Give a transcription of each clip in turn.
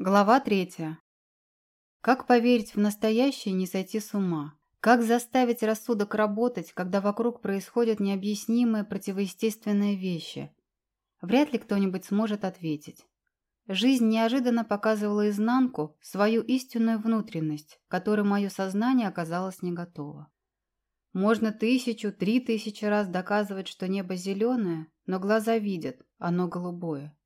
Глава третья. Как поверить в настоящее и не сойти с ума? Как заставить рассудок работать, когда вокруг происходят необъяснимые противоестественные вещи? Вряд ли кто-нибудь сможет ответить. Жизнь неожиданно показывала изнанку, свою истинную внутренность, которой мое сознание оказалось не готово. Можно тысячу, три тысячи раз доказывать, что небо зеленое, но глаза видят, оно голубое.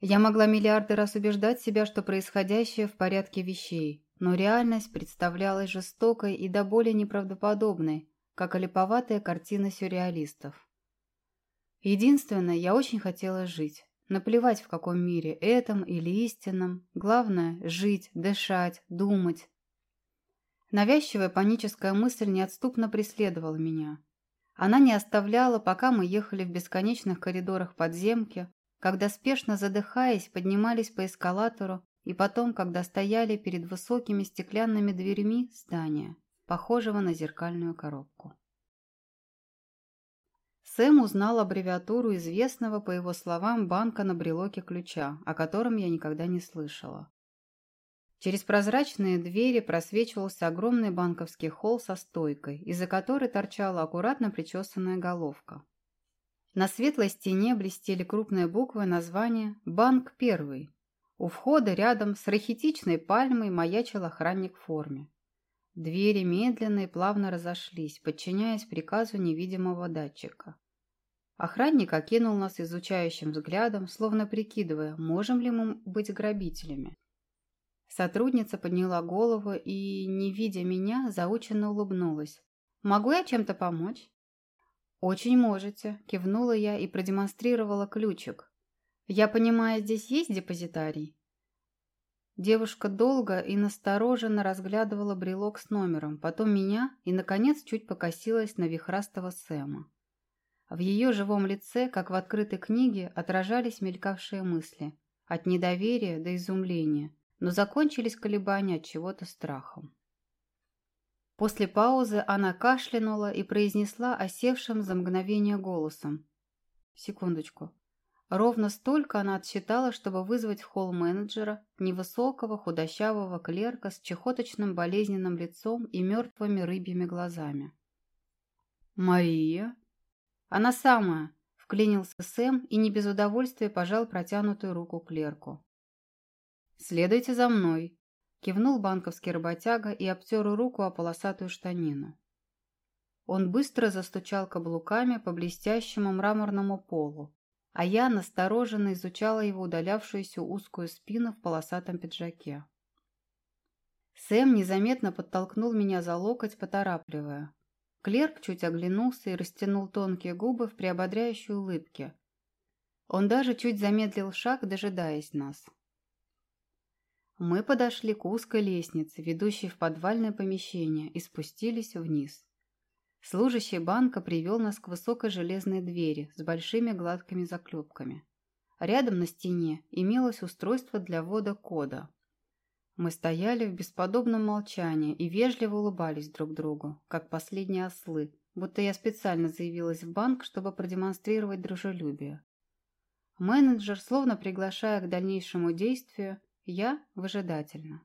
Я могла миллиарды раз убеждать себя, что происходящее в порядке вещей, но реальность представлялась жестокой и до боли неправдоподобной, как олиповатая картина сюрреалистов. Единственное, я очень хотела жить. Наплевать, в каком мире, этом или истинном. Главное – жить, дышать, думать. Навязчивая паническая мысль неотступно преследовала меня. Она не оставляла, пока мы ехали в бесконечных коридорах подземки, когда спешно задыхаясь поднимались по эскалатору и потом, когда стояли перед высокими стеклянными дверьми здания, похожего на зеркальную коробку. Сэм узнал аббревиатуру известного, по его словам, банка на брелоке ключа, о котором я никогда не слышала. Через прозрачные двери просвечивался огромный банковский холл со стойкой, из-за которой торчала аккуратно причесанная головка. На светлой стене блестели крупные буквы названия «Банк первый». У входа рядом с рахитичной пальмой маячил охранник в форме. Двери медленно и плавно разошлись, подчиняясь приказу невидимого датчика. Охранник окинул нас изучающим взглядом, словно прикидывая, можем ли мы быть грабителями. Сотрудница подняла голову и, не видя меня, заученно улыбнулась. «Могу я чем-то помочь?» «Очень можете», – кивнула я и продемонстрировала ключик. «Я понимаю, здесь есть депозитарий?» Девушка долго и настороженно разглядывала брелок с номером, потом меня и, наконец, чуть покосилась на вихрастого Сэма. В ее живом лице, как в открытой книге, отражались мелькавшие мысли. От недоверия до изумления, но закончились колебания от чего-то страхом. После паузы она кашлянула и произнесла осевшим за мгновение голосом. Секундочку. Ровно столько она отсчитала, чтобы вызвать в холл менеджера, невысокого худощавого клерка с чехоточным болезненным лицом и мертвыми рыбьими глазами. «Мария?» «Она самая», — вклинился Сэм и не без удовольствия пожал протянутую руку клерку. «Следуйте за мной», Кивнул банковский работяга и обтер руку о полосатую штанину. Он быстро застучал каблуками по блестящему мраморному полу, а я настороженно изучала его удалявшуюся узкую спину в полосатом пиджаке. Сэм незаметно подтолкнул меня за локоть, поторапливая. Клерк чуть оглянулся и растянул тонкие губы в приободряющей улыбке. Он даже чуть замедлил шаг, дожидаясь нас. Мы подошли к узкой лестнице, ведущей в подвальное помещение, и спустились вниз. Служащий банка привел нас к высокой железной двери с большими гладкими заклепками. Рядом на стене имелось устройство для ввода кода. Мы стояли в бесподобном молчании и вежливо улыбались друг другу, как последние ослы, будто я специально заявилась в банк, чтобы продемонстрировать дружелюбие. Менеджер, словно приглашая к дальнейшему действию, я выжидательно.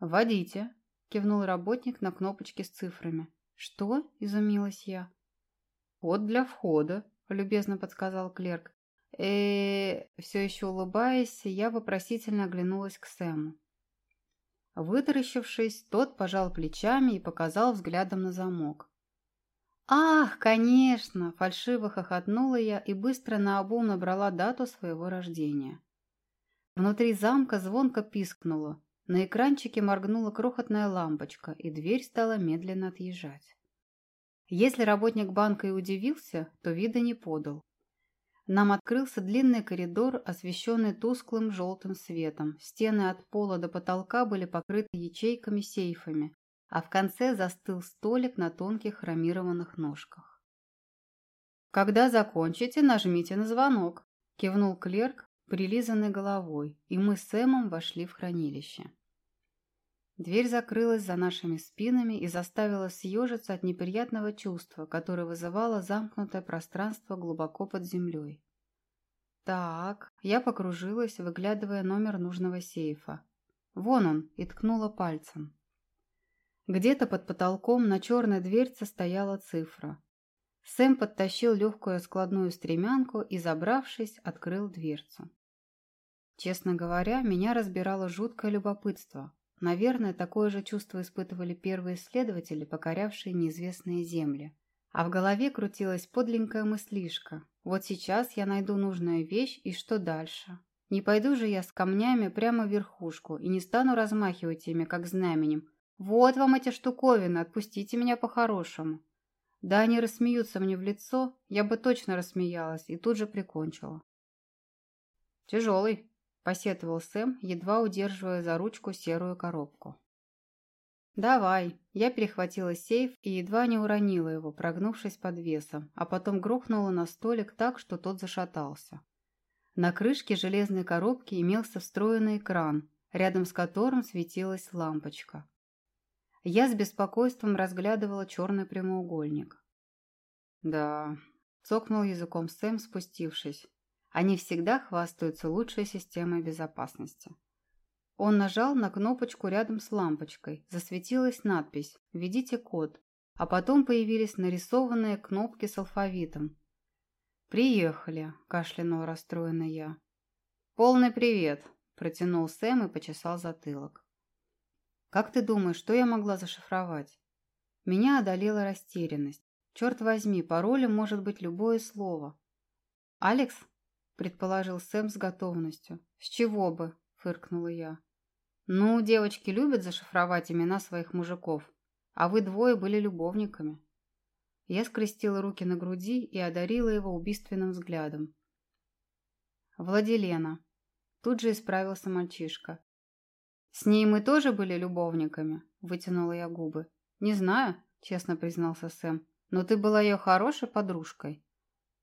«Вводите», – кивнул работник на кнопочке с цифрами. «Что?» – изумилась я. «Код для входа», – любезно подсказал клерк. э все еще улыбаясь, я вопросительно оглянулась к Сэму. Вытаращившись, тот пожал плечами и показал взглядом на замок. «Ах, конечно!» – фальшиво хохотнула я и быстро наобум набрала дату своего рождения. Внутри замка звонко пискнуло. На экранчике моргнула крохотная лампочка, и дверь стала медленно отъезжать. Если работник банка и удивился, то вида не подал. Нам открылся длинный коридор, освещенный тусклым желтым светом. Стены от пола до потолка были покрыты ячейками-сейфами, а в конце застыл столик на тонких хромированных ножках. «Когда закончите, нажмите на звонок», – кивнул клерк, прилизанной головой, и мы с Сэмом вошли в хранилище. Дверь закрылась за нашими спинами и заставила съежиться от неприятного чувства, которое вызывало замкнутое пространство глубоко под землей. Так, я покружилась, выглядывая номер нужного сейфа. Вон он, и ткнула пальцем. Где-то под потолком на черной дверце стояла цифра. Сэм подтащил легкую складную стремянку и, забравшись, открыл дверцу. Честно говоря, меня разбирало жуткое любопытство. Наверное, такое же чувство испытывали первые исследователи, покорявшие неизвестные земли. А в голове крутилась подленькая мыслишка. Вот сейчас я найду нужную вещь, и что дальше? Не пойду же я с камнями прямо в верхушку и не стану размахивать ими, как знаменем. Вот вам эти штуковины, отпустите меня по-хорошему. Да они рассмеются мне в лицо, я бы точно рассмеялась и тут же прикончила. «Тяжелый», — посетовал Сэм, едва удерживая за ручку серую коробку. «Давай». Я перехватила сейф и едва не уронила его, прогнувшись под весом, а потом грохнула на столик так, что тот зашатался. На крышке железной коробки имелся встроенный экран, рядом с которым светилась лампочка. Я с беспокойством разглядывала черный прямоугольник. «Да», — цокнул языком Сэм, спустившись. «Они всегда хвастаются лучшей системой безопасности». Он нажал на кнопочку рядом с лампочкой. Засветилась надпись «Введите код», а потом появились нарисованные кнопки с алфавитом. «Приехали», – кашлянул расстроенный я. «Полный привет», – протянул Сэм и почесал затылок. «Как ты думаешь, что я могла зашифровать?» Меня одолела растерянность. Черт возьми, паролем может быть любое слово. «Алекс?» – предположил Сэм с готовностью. «С чего бы?» – фыркнула я. Ну, девочки любят зашифровать имена своих мужиков, а вы двое были любовниками. Я скрестила руки на груди и одарила его убийственным взглядом. Владилена. Тут же исправился мальчишка. «С ней мы тоже были любовниками?» – вытянула я губы. «Не знаю», – честно признался Сэм, – «но ты была ее хорошей подружкой».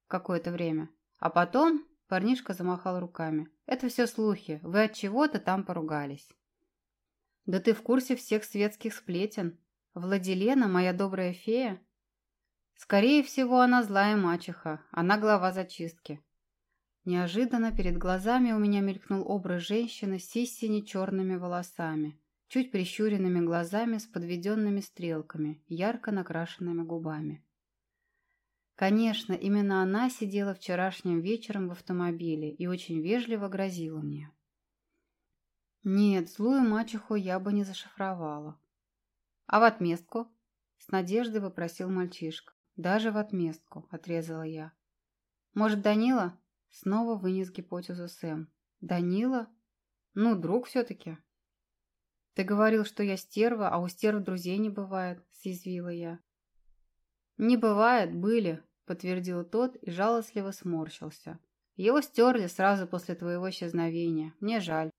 Какое-то время. А потом парнишка замахал руками. «Это все слухи. Вы от чего-то там поругались». Да ты в курсе всех светских сплетен. Владилена, моя добрая фея? Скорее всего, она злая мачеха, она глава зачистки. Неожиданно перед глазами у меня мелькнул образ женщины с истине черными волосами, чуть прищуренными глазами с подведенными стрелками, ярко накрашенными губами. Конечно, именно она сидела вчерашним вечером в автомобиле и очень вежливо грозила мне. Нет, злую мачеху я бы не зашифровала. А в отместку? С надеждой вопросил мальчишка. Даже в отместку, отрезала я. Может, Данила? Снова вынес гипотезу Сэм. Данила? Ну, друг все-таки. Ты говорил, что я стерва, а у стерв друзей не бывает, съязвила я. Не бывает, были, подтвердил тот и жалостливо сморщился. Его стерли сразу после твоего исчезновения. Мне жаль.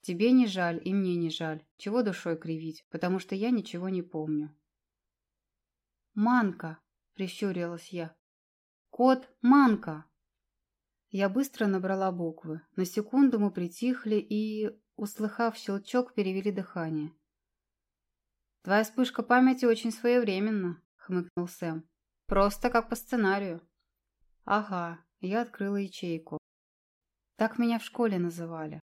Тебе не жаль, и мне не жаль. Чего душой кривить, потому что я ничего не помню. «Манка!» – прищурилась я. «Кот Манка!» Я быстро набрала буквы. На секунду мы притихли и, услыхав щелчок, перевели дыхание. «Твоя вспышка памяти очень своевременна», – хмыкнул Сэм. «Просто как по сценарию». «Ага», – я открыла ячейку. Так меня в школе называли.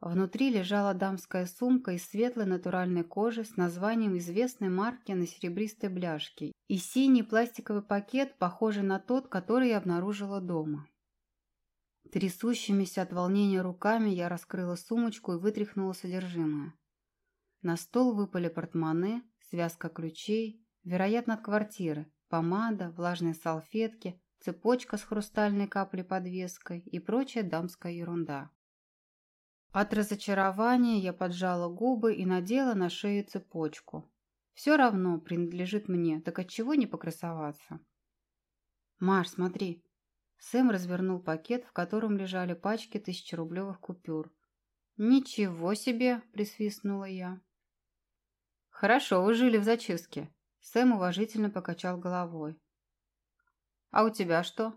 Внутри лежала дамская сумка из светлой натуральной кожи с названием известной марки на серебристой бляшке и синий пластиковый пакет, похожий на тот, который я обнаружила дома. Трясущимися от волнения руками я раскрыла сумочку и вытряхнула содержимое. На стол выпали портмоне, связка ключей, вероятно, от квартиры, помада, влажные салфетки, цепочка с хрустальной каплей подвеской и прочая дамская ерунда. От разочарования я поджала губы и надела на шею цепочку. Все равно принадлежит мне, так отчего не покрасоваться? Маш, смотри. Сэм развернул пакет, в котором лежали пачки тысячерублевых купюр. «Ничего себе!» – присвистнула я. «Хорошо, вы жили в зачистке». Сэм уважительно покачал головой. «А у тебя что?»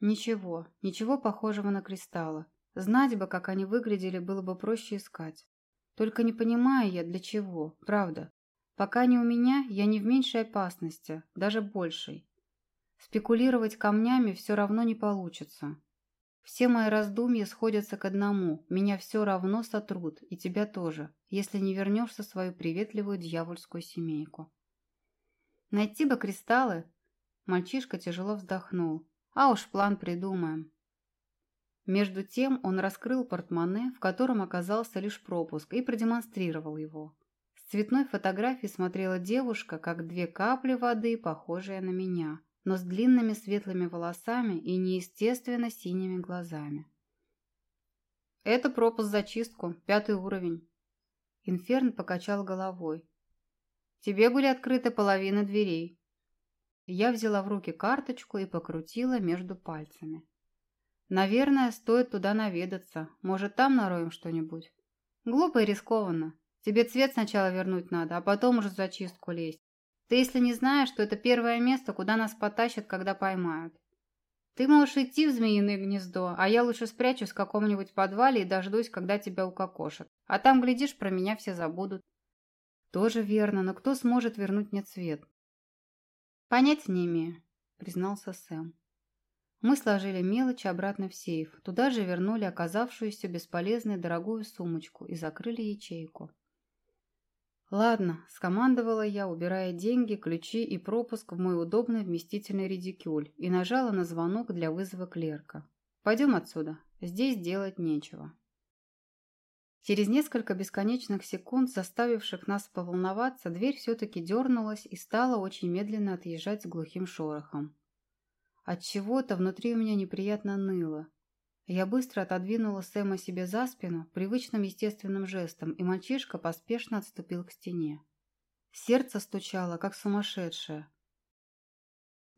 «Ничего, ничего похожего на кристаллы. Знать бы, как они выглядели, было бы проще искать. Только не понимаю я, для чего, правда. Пока не у меня, я не в меньшей опасности, даже большей. Спекулировать камнями все равно не получится. Все мои раздумья сходятся к одному. Меня все равно сотрут, и тебя тоже, если не вернешься в свою приветливую дьявольскую семейку. Найти бы кристаллы. Мальчишка тяжело вздохнул. А уж план придумаем. Между тем он раскрыл портмоне, в котором оказался лишь пропуск, и продемонстрировал его. С цветной фотографии смотрела девушка, как две капли воды, похожая на меня – но с длинными светлыми волосами и неестественно синими глазами. «Это пропуск за чистку, пятый уровень». Инферн покачал головой. «Тебе были открыты половина дверей». Я взяла в руки карточку и покрутила между пальцами. «Наверное, стоит туда наведаться. Может, там нароем что-нибудь?» «Глупо и рискованно. Тебе цвет сначала вернуть надо, а потом уже зачистку лезть. Ты если не знаешь, что это первое место, куда нас потащат, когда поймают. Ты можешь идти в змеиное гнездо, а я лучше спрячусь в каком-нибудь подвале и дождусь, когда тебя укокошат. А там, глядишь, про меня все забудут. Тоже верно, но кто сможет вернуть мне цвет? Понятия не имею, признался Сэм. Мы сложили мелочи обратно в сейф, туда же вернули оказавшуюся бесполезной дорогую сумочку и закрыли ячейку. «Ладно», – скомандовала я, убирая деньги, ключи и пропуск в мой удобный вместительный редикюль и нажала на звонок для вызова клерка. «Пойдем отсюда. Здесь делать нечего». Через несколько бесконечных секунд, заставивших нас поволноваться, дверь все-таки дернулась и стала очень медленно отъезжать с глухим шорохом. От чего то внутри у меня неприятно ныло, я быстро отодвинула Сэма себе за спину привычным естественным жестом, и мальчишка поспешно отступил к стене. Сердце стучало, как сумасшедшее.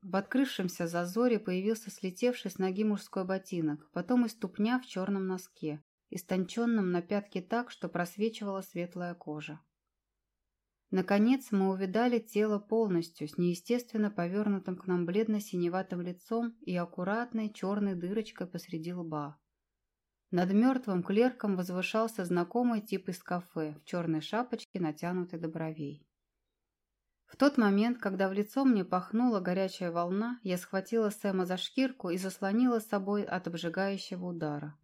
В открывшемся зазоре появился слетевший с ноги мужской ботинок, потом и ступня в черном носке, истонченном на пятке так, что просвечивала светлая кожа. Наконец мы увидали тело полностью, с неестественно повернутым к нам бледно-синеватым лицом и аккуратной черной дырочкой посреди лба. Над мертвым клерком возвышался знакомый тип из кафе в черной шапочке, натянутой до бровей. В тот момент, когда в лицо мне пахнула горячая волна, я схватила Сэма за шкирку и заслонила с собой от обжигающего удара.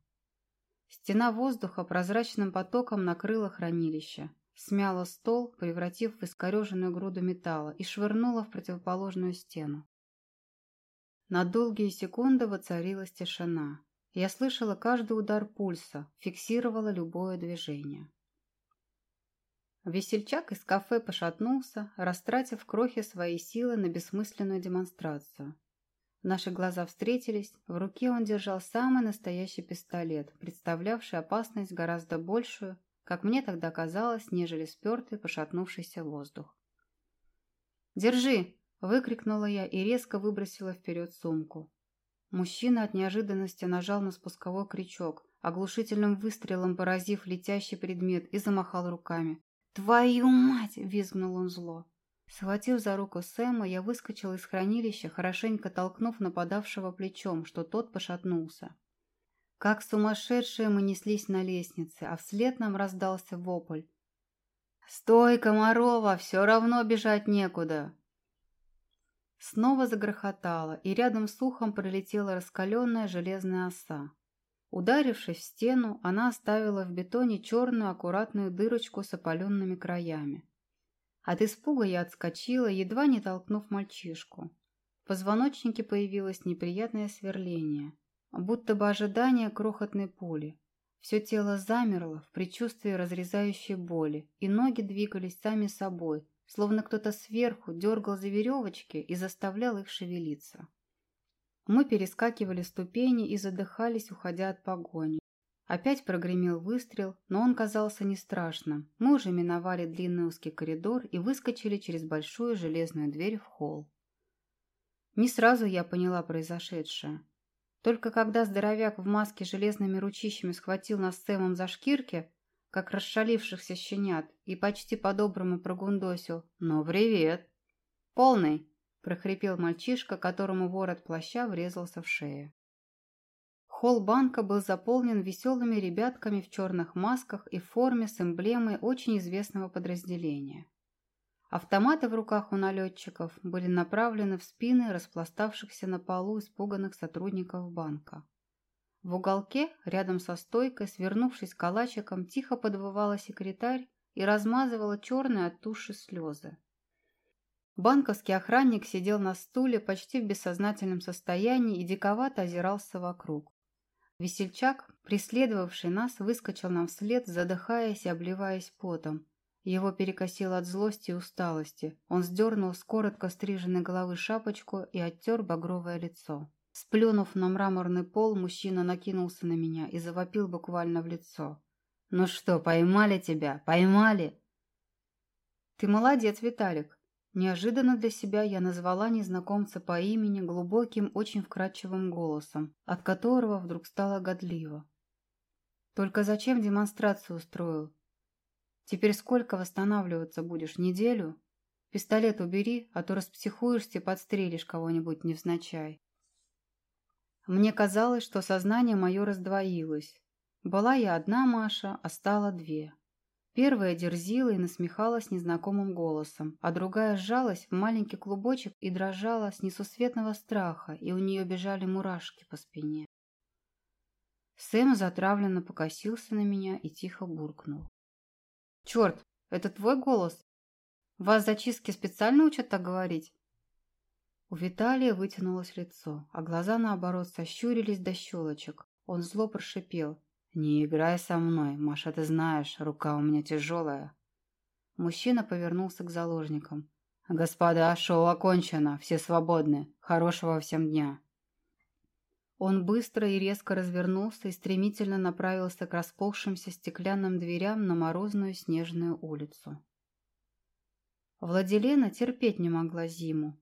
Стена воздуха прозрачным потоком накрыла хранилище – смяла стол, превратив в искореженную груду металла, и швырнула в противоположную стену. На долгие секунды воцарилась тишина. Я слышала каждый удар пульса, фиксировала любое движение. Весельчак из кафе пошатнулся, растратив крохи своей силы на бессмысленную демонстрацию. Наши глаза встретились, в руке он держал самый настоящий пистолет, представлявший опасность гораздо большую, как мне тогда казалось, нежели спертый пошатнувшийся воздух. «Держи!» – выкрикнула я и резко выбросила вперед сумку. Мужчина от неожиданности нажал на спусковой крючок, оглушительным выстрелом поразив летящий предмет и замахал руками. «Твою мать!» – визгнул он зло. Схватив за руку Сэма, я выскочила из хранилища, хорошенько толкнув нападавшего плечом, что тот пошатнулся. Как сумасшедшие мы неслись на лестнице, а вслед нам раздался вопль. «Стой, Комарова, все равно бежать некуда!» Снова загрохотало, и рядом с ухом пролетела раскаленная железная оса. Ударившись в стену, она оставила в бетоне черную аккуратную дырочку с опаленными краями. От испуга я отскочила, едва не толкнув мальчишку. В позвоночнике появилось неприятное сверление будто бы ожидание крохотной пули. Все тело замерло в предчувствии разрезающей боли, и ноги двигались сами собой, словно кто-то сверху дергал за веревочки и заставлял их шевелиться. Мы перескакивали ступени и задыхались, уходя от погони. Опять прогремел выстрел, но он казался не страшным. Мы уже миновали длинный узкий коридор и выскочили через большую железную дверь в холл. Не сразу я поняла произошедшее. Только когда здоровяк в маске железными ручищами схватил нас с Сэмом за шкирки, как расшалившихся щенят, и почти по-доброму прогундосил «Ну, привет!» «Полный!» – прохрипел мальчишка, которому ворот плаща врезался в шею. Холл банка был заполнен веселыми ребятками в черных масках и форме с эмблемой очень известного подразделения. Автоматы в руках у налетчиков были направлены в спины распластавшихся на полу испуганных сотрудников банка. В уголке, рядом со стойкой, свернувшись калачиком, тихо подвывала секретарь и размазывала черные от туши слезы. Банковский охранник сидел на стуле почти в бессознательном состоянии и диковато озирался вокруг. Весельчак, преследовавший нас, выскочил нам вслед, задыхаясь и обливаясь потом. Его перекосило от злости и усталости. Он сдернул с коротко стриженной головы шапочку и оттер багровое лицо. Сплюнув на мраморный пол, мужчина накинулся на меня и завопил буквально в лицо. «Ну что, поймали тебя? Поймали?» «Ты молодец, Виталик!» Неожиданно для себя я назвала незнакомца по имени глубоким, очень вкрадчивым голосом, от которого вдруг стало годливо. «Только зачем демонстрацию устроил? Теперь сколько восстанавливаться будешь? Неделю? Пистолет убери, а то распсихуешься и подстрелишь кого-нибудь невзначай». Мне казалось, что сознание мое раздвоилось. Была я одна Маша, а стало две. Первая дерзила и насмехалась незнакомым голосом, а другая сжалась в маленький клубочек и дрожала с несусветного страха, и у нее бежали мурашки по спине. Сэм затравленно покосился на меня и тихо буркнул. «Черт, это твой голос? Вас зачистки специально учат так говорить?» У Виталия вытянулось лицо, а глаза, наоборот, сощурились до щелочек. Он зло прошипел. «Не играй со мной, Маша, ты знаешь, рука у меня тяжелая». Мужчина повернулся к заложникам. «Господа, шоу окончено, все свободны. Хорошего всем дня». Он быстро и резко развернулся и стремительно направился к расползшимся стеклянным дверям на морозную снежную улицу. Владилена терпеть не могла зиму,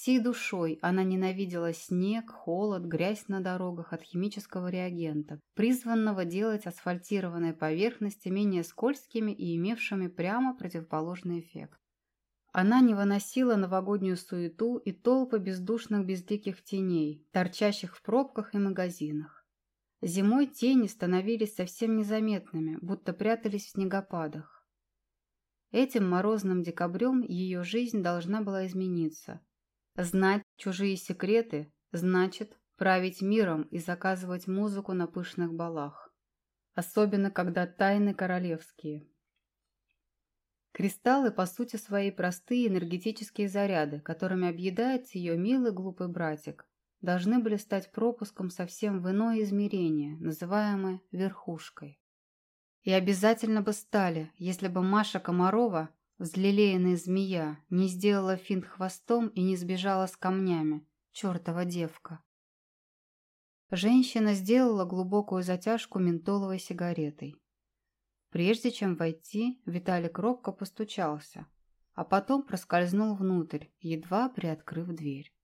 Всей душой она ненавидела снег, холод, грязь на дорогах от химического реагента, призванного делать асфальтированные поверхности менее скользкими и имевшими прямо противоположный эффект. Она не выносила новогоднюю суету и толпы бездушных безликих теней, торчащих в пробках и магазинах. Зимой тени становились совсем незаметными, будто прятались в снегопадах. Этим морозным декабрем ее жизнь должна была измениться – Знать чужие секреты значит править миром и заказывать музыку на пышных балах. Особенно, когда тайны королевские. Кристаллы, по сути своей, простые энергетические заряды, которыми объедается ее милый глупый братик, должны были стать пропуском совсем в иное измерение, называемое верхушкой. И обязательно бы стали, если бы Маша Комарова Взлелеянная змея не сделала финт хвостом и не сбежала с камнями. Чертова девка. Женщина сделала глубокую затяжку ментоловой сигаретой. Прежде чем войти, Виталик робко постучался, а потом проскользнул внутрь, едва приоткрыв дверь.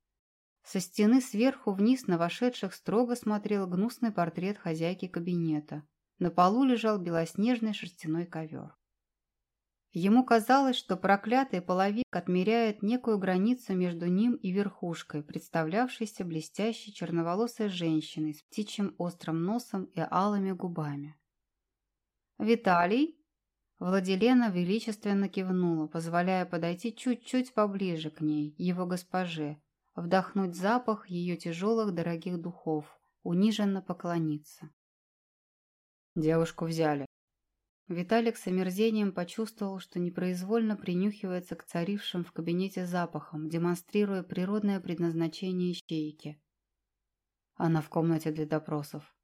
Со стены сверху вниз на вошедших строго смотрел гнусный портрет хозяйки кабинета. На полу лежал белоснежный шерстяной ковер. Ему казалось, что проклятый половик отмеряет некую границу между ним и верхушкой, представлявшейся блестящей черноволосой женщиной с птичьим острым носом и алыми губами. «Виталий?» Владилена величественно кивнула, позволяя подойти чуть-чуть поближе к ней, его госпоже, вдохнуть запах ее тяжелых дорогих духов, униженно поклониться. Девушку взяли. Виталик с омерзением почувствовал, что непроизвольно принюхивается к царившим в кабинете запахам, демонстрируя природное предназначение ищейки. Она в комнате для допросов.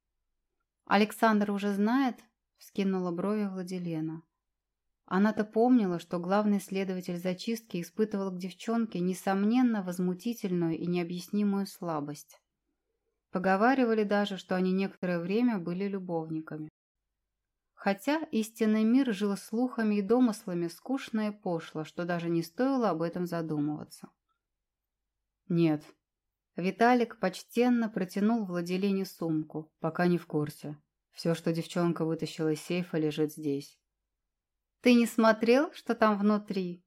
«Александр уже знает?» — вскинула брови Владилена. Она-то помнила, что главный следователь зачистки испытывал к девчонке, несомненно, возмутительную и необъяснимую слабость. Поговаривали даже, что они некоторое время были любовниками. Хотя истинный мир жил слухами и домыслами скучно и пошло, что даже не стоило об этом задумываться. «Нет». Виталик почтенно протянул Владилене сумку, пока не в курсе. Все, что девчонка вытащила из сейфа, лежит здесь. «Ты не смотрел, что там внутри?»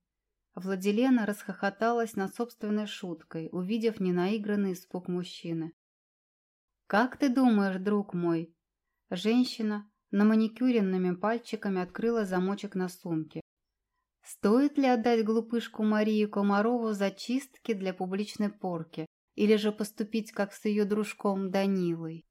Владилена расхохоталась над собственной шуткой, увидев ненаигранный испуг мужчины. «Как ты думаешь, друг мой?» Женщина, на маникюренными пальчиками открыла замочек на сумке. Стоит ли отдать глупышку Марию Комарову за чистки для публичной порки, или же поступить как с ее дружком Данилой?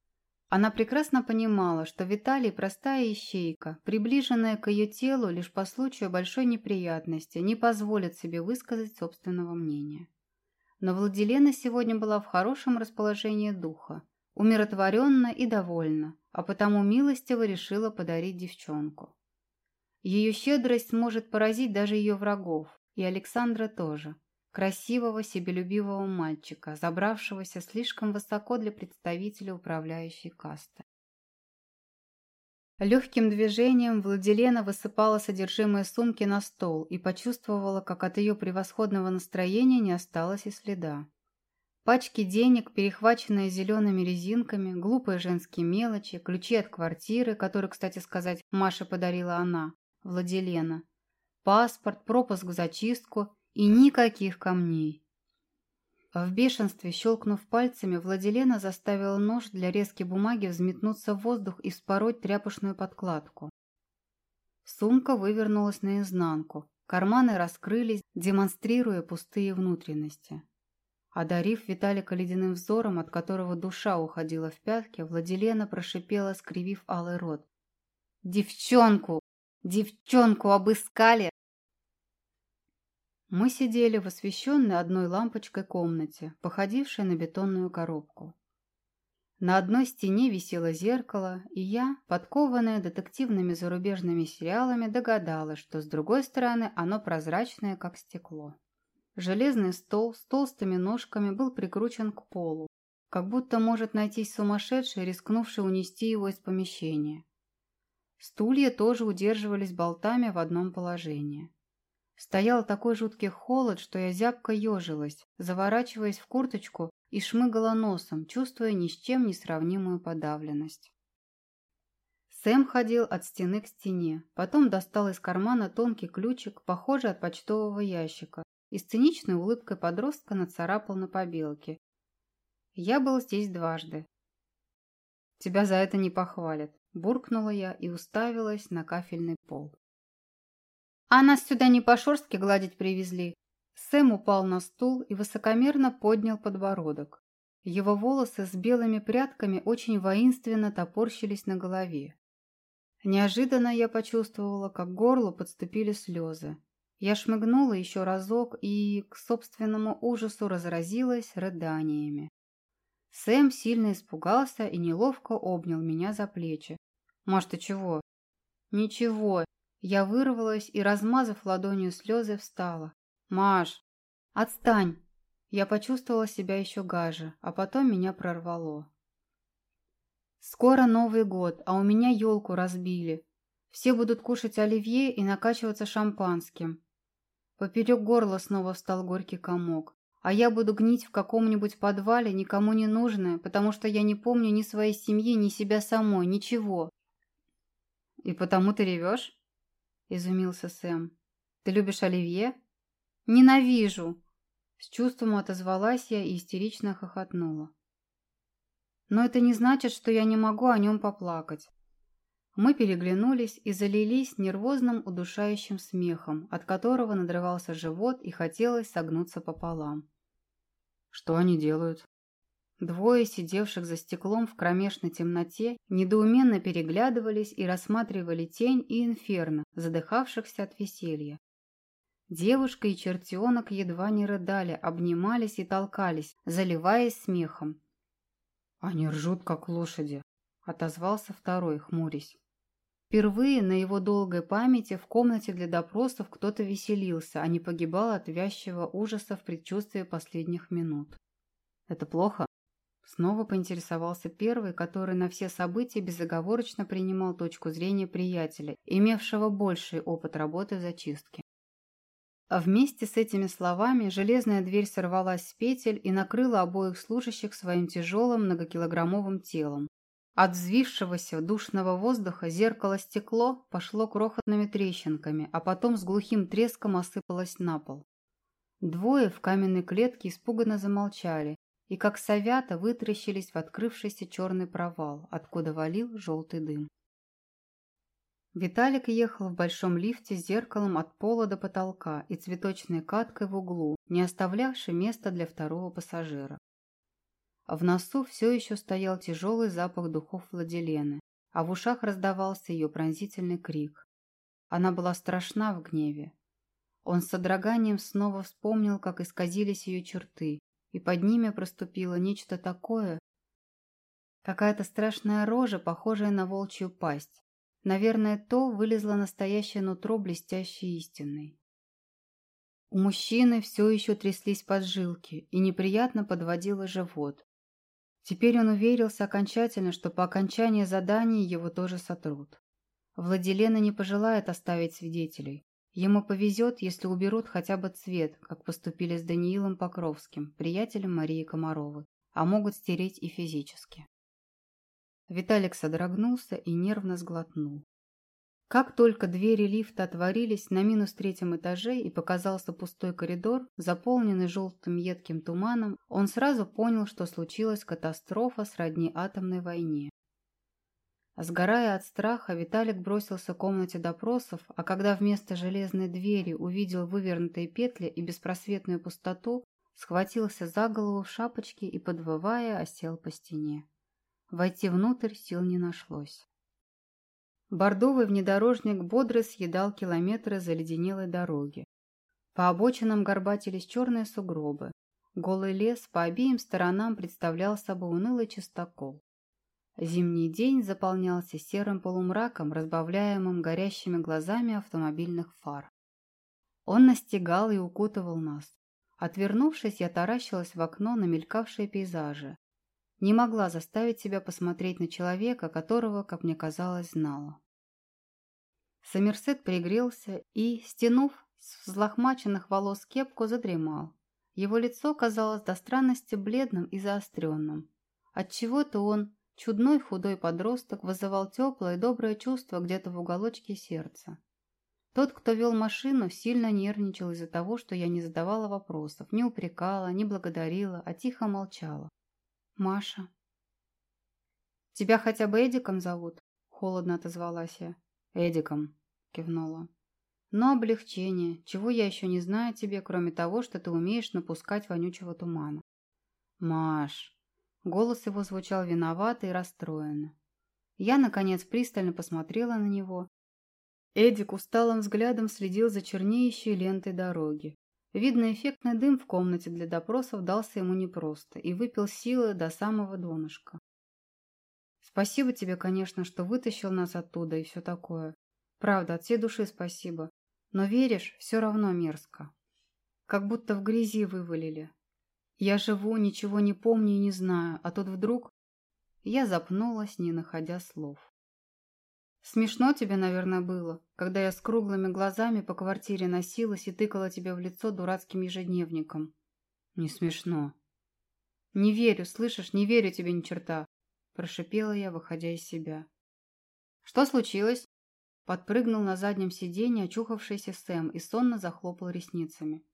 Она прекрасно понимала, что Виталий простая ищейка, приближенная к ее телу лишь по случаю большой неприятности, не позволит себе высказать собственного мнения. Но Владилена сегодня была в хорошем расположении духа, умиротворенна и довольна, а потому милостиво решила подарить девчонку. Ее щедрость может поразить даже ее врагов, и Александра тоже, красивого, себелюбивого мальчика, забравшегося слишком высоко для представителя управляющей касты. Легким движением Владилена высыпала содержимое сумки на стол и почувствовала, как от ее превосходного настроения не осталось и следа. Пачки денег, перехваченные зелеными резинками, глупые женские мелочи, ключи от квартиры, которые, кстати сказать, Маша подарила она, Владилена, паспорт, пропуск в зачистку и никаких камней. В бешенстве, щелкнув пальцами, Владилена заставила нож для резки бумаги взметнуться в воздух и вспороть тряпочную подкладку. Сумка вывернулась наизнанку, карманы раскрылись, демонстрируя пустые внутренности. Одарив Виталика ледяным взором, от которого душа уходила в пятки, Владилена прошипела, скривив алый рот. «Девчонку! Девчонку обыскали!» Мы сидели в освещенной одной лампочкой комнате, походившей на бетонную коробку. На одной стене висело зеркало, и я, подкованная детективными зарубежными сериалами, догадалась, что с другой стороны оно прозрачное, как стекло. Железный стол с толстыми ножками был прикручен к полу, как будто может найтись сумасшедший, рискнувший унести его из помещения. Стулья тоже удерживались болтами в одном положении. Стоял такой жуткий холод, что я зябко ежилась, заворачиваясь в курточку и шмыгала носом, чувствуя ни с чем не сравнимую подавленность. Сэм ходил от стены к стене, потом достал из кармана тонкий ключик, похожий от почтового ящика, и с циничной улыбкой подростка нацарапал на побелке. Я был здесь дважды. Тебя за это не похвалят, буркнула я и уставилась на кафельный пол. А нас сюда не по-шорстке гладить привезли. Сэм упал на стул и высокомерно поднял подбородок. Его волосы с белыми прядками очень воинственно топорщились на голове. Неожиданно я почувствовала, как к горлу подступили слезы. Я шмыгнула еще разок и, к собственному ужасу, разразилась рыданиями. Сэм сильно испугался и неловко обнял меня за плечи. «Маш, ты чего?» «Ничего». Я вырвалась и, размазав ладонью слезы, встала. «Маш, отстань!» Я почувствовала себя еще гаже, а потом меня прорвало. «Скоро Новый год, а у меня елку разбили. Все будут кушать оливье и накачиваться шампанским. Поперек горла снова встал горький комок. А я буду гнить в каком-нибудь подвале, никому не нужное, потому что я не помню ни своей семьи, ни себя самой, ничего. «И потому ты ревешь?» – изумился Сэм. «Ты любишь Оливье?» «Ненавижу!» С чувством отозвалась я и истерично хохотнула. «Но это не значит, что я не могу о нем поплакать. Мы переглянулись и залились нервозным удушающим смехом, от которого надрывался живот и хотелось согнуться пополам. «Что они делают?» Двое, сидевших за стеклом в кромешной темноте, недоуменно переглядывались и рассматривали тень и инферно, задыхавшихся от веселья. Девушка и чертенок едва не рыдали, обнимались и толкались, заливаясь смехом. «Они ржут, как лошади», — отозвался второй, хмурясь. Впервые на его долгой памяти в комнате для допросов кто-то веселился, а не погибал от вязчего ужаса в предчувствии последних минут. «Это плохо?» Снова поинтересовался первый, который на все события безоговорочно принимал точку зрения приятеля, имевшего больший опыт работы в зачистке. А вместе с этими словами железная дверь сорвалась с петель и накрыла обоих служащих своим тяжелым многокилограммовым телом, от взвившегося душного воздуха зеркало-стекло пошло крохотными трещинками, а потом с глухим треском осыпалось на пол. Двое в каменной клетке испуганно замолчали и, как совята, вытрящились в открывшийся черный провал, откуда валил желтый дым. Виталик ехал в большом лифте с зеркалом от пола до потолка и цветочной каткой в углу, не оставлявшей места для второго пассажира. В носу все еще стоял тяжелый запах духов Владилены, а в ушах раздавался ее пронзительный крик. Она была страшна в гневе. Он с содроганием снова вспомнил, как исказились ее черты, и под ними проступило нечто такое, какая-то страшная рожа, похожая на волчью пасть. Наверное, то вылезло настоящее нутро блестящей истиной. У мужчины все еще тряслись поджилки и неприятно подводило живот. Теперь он уверился окончательно, что по окончании задания его тоже сотрут. Владилена не пожелает оставить свидетелей. Ему повезет, если уберут хотя бы цвет, как поступили с Даниилом Покровским, приятелем Марии Комаровой, а могут стереть и физически. Виталик содрогнулся и нервно сглотнул. Как только двери лифта отворились на минус третьем этаже и показался пустой коридор, заполненный желтым едким туманом, он сразу понял, что случилась катастрофа сродни атомной войне. Сгорая от страха, Виталик бросился в комнате допросов, а когда вместо железной двери увидел вывернутые петли и беспросветную пустоту, схватился за голову в шапочке и, подвывая, осел по стене. Войти внутрь сил не нашлось. Бордовый внедорожник бодро съедал километры заледенелой дороги. По обочинам горбатились черные сугробы. Голый лес по обеим сторонам представлял собой унылый чистокол. Зимний день заполнялся серым полумраком, разбавляемым горящими глазами автомобильных фар. Он настигал и укутывал нас. Отвернувшись, я таращилась в окно на мелькавшие пейзажи. Не могла заставить себя посмотреть на человека, которого, как мне казалось, знала. Сомерсет пригрелся и, стянув с взлохмаченных волос кепку, задремал. Его лицо казалось до странности бледным и заостренным. Отчего-то он, чудной худой подросток, вызывал теплое и доброе чувство где-то в уголочке сердца. Тот, кто вел машину, сильно нервничал из-за того, что я не задавала вопросов, не упрекала, не благодарила, а тихо молчала. «Маша». «Тебя хотя бы Эдиком зовут?» – холодно отозвалась я. «Эдиком», – кивнула. «Но облегчение. Чего я еще не знаю тебе, кроме того, что ты умеешь напускать вонючего тумана?» «Маш!» Голос его звучал виновато и расстроенно. Я, наконец, пристально посмотрела на него. Эдик усталым взглядом следил за чернеющей лентой дороги. Видно, эффектный дым в комнате для допросов дался ему непросто и выпил силы до самого донышка. Спасибо тебе, конечно, что вытащил нас оттуда и все такое. Правда, от всей души спасибо. Но веришь, все равно мерзко. Как будто в грязи вывалили. Я живу, ничего не помню и не знаю, а тут вдруг... Я запнулась, не находя слов. Смешно тебе, наверное, было, когда я с круглыми глазами по квартире носилась и тыкала тебе в лицо дурацким ежедневником. Не смешно. Не верю, слышишь, не верю тебе ни черта, прошипела я, выходя из себя. Что случилось? Подпрыгнул на заднем сиденье очухавшийся Сэм и сонно захлопал ресницами.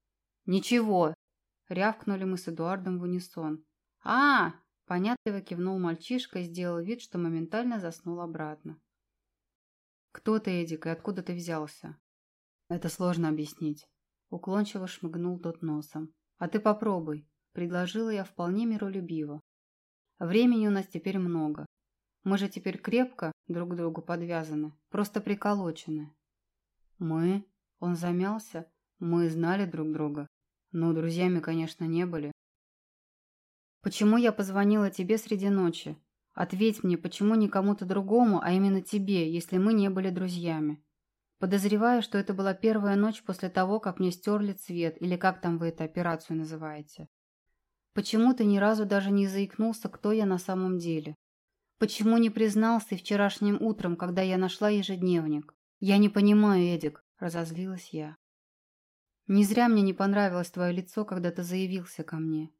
«Ничего!» — рявкнули мы с Эдуардом в унисон. а Понятливо кивнул мальчишка и сделал вид, что моментально заснул обратно. «Кто ты, Эдик, и откуда ты взялся?» «Это сложно объяснить». Уклончиво шмыгнул тот носом. «А ты попробуй», — предложила я вполне миролюбиво. «Времени у нас теперь много. Мы же теперь крепко друг к другу подвязаны, просто приколочены». «Мы?» — он замялся. «Мы знали друг друга, но друзьями, конечно, не были». «Почему я позвонила тебе среди ночи?» Ответь мне, почему не кому-то другому, а именно тебе, если мы не были друзьями? Подозреваю, что это была первая ночь после того, как мне стерли цвет, или как там вы эту операцию называете. Почему ты ни разу даже не заикнулся, кто я на самом деле? Почему не признался и вчерашним утром, когда я нашла ежедневник? Я не понимаю, Эдик, разозлилась я. Не зря мне не понравилось твое лицо, когда ты заявился ко мне.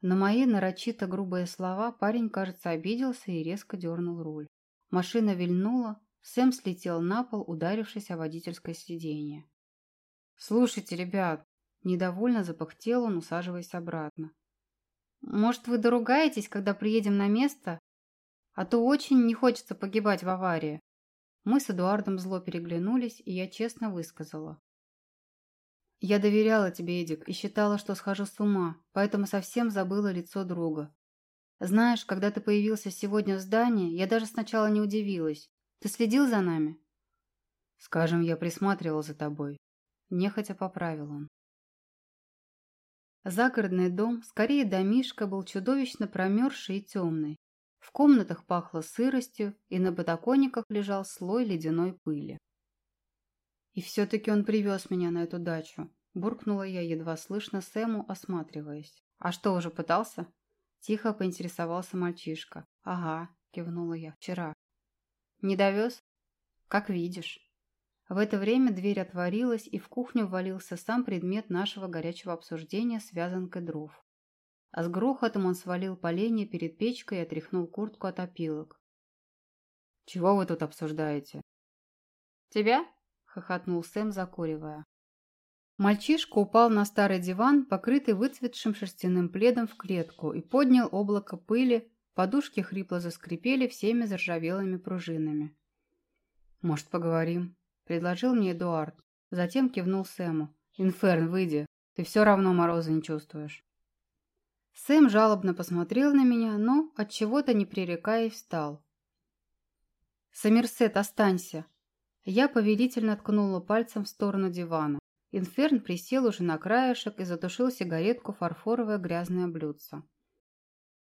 На мои нарочито грубые слова парень, кажется, обиделся и резко дернул руль. Машина вильнула, Сэм слетел на пол, ударившись о водительское сиденье. «Слушайте, ребят!» – недовольно запахтел он, усаживаясь обратно. «Может, вы доругаетесь, когда приедем на место? А то очень не хочется погибать в аварии». Мы с Эдуардом зло переглянулись, и я честно высказала. Я доверяла тебе, Эдик, и считала, что схожу с ума, поэтому совсем забыла лицо друга. Знаешь, когда ты появился сегодня в здании, я даже сначала не удивилась. Ты следил за нами? Скажем, я присматривал за тобой. Нехотя поправил он. Загородный дом, скорее домишка, был чудовищно промерзший и темный. В комнатах пахло сыростью, и на подоконниках лежал слой ледяной пыли. «И все-таки он привез меня на эту дачу», – буркнула я, едва слышно Сэму, осматриваясь. «А что, уже пытался?» Тихо поинтересовался мальчишка. «Ага», – кивнула я, – «вчера». «Не довез?» «Как видишь». В это время дверь отворилась, и в кухню ввалился сам предмет нашего горячего обсуждения с вязанкой дров. А с грохотом он свалил поленья перед печкой и отряхнул куртку от опилок. «Чего вы тут обсуждаете?» «Тебя?» – хохотнул Сэм, закуривая. Мальчишка упал на старый диван, покрытый выцветшим шерстяным пледом в клетку, и поднял облако пыли, подушки хрипло заскрипели всеми заржавелыми пружинами. «Может, поговорим?» Предложил мне Эдуард. Затем кивнул Сэму. «Инферн, выйди. Ты все равно мороза не чувствуешь». Сэм жалобно посмотрел на меня, но, от чего то не пререкаясь, встал. «Сомерсет, останься!» Я повелительно ткнула пальцем в сторону дивана. Инферн присел уже на краешек и затушил сигаретку фарфоровое грязное блюдце.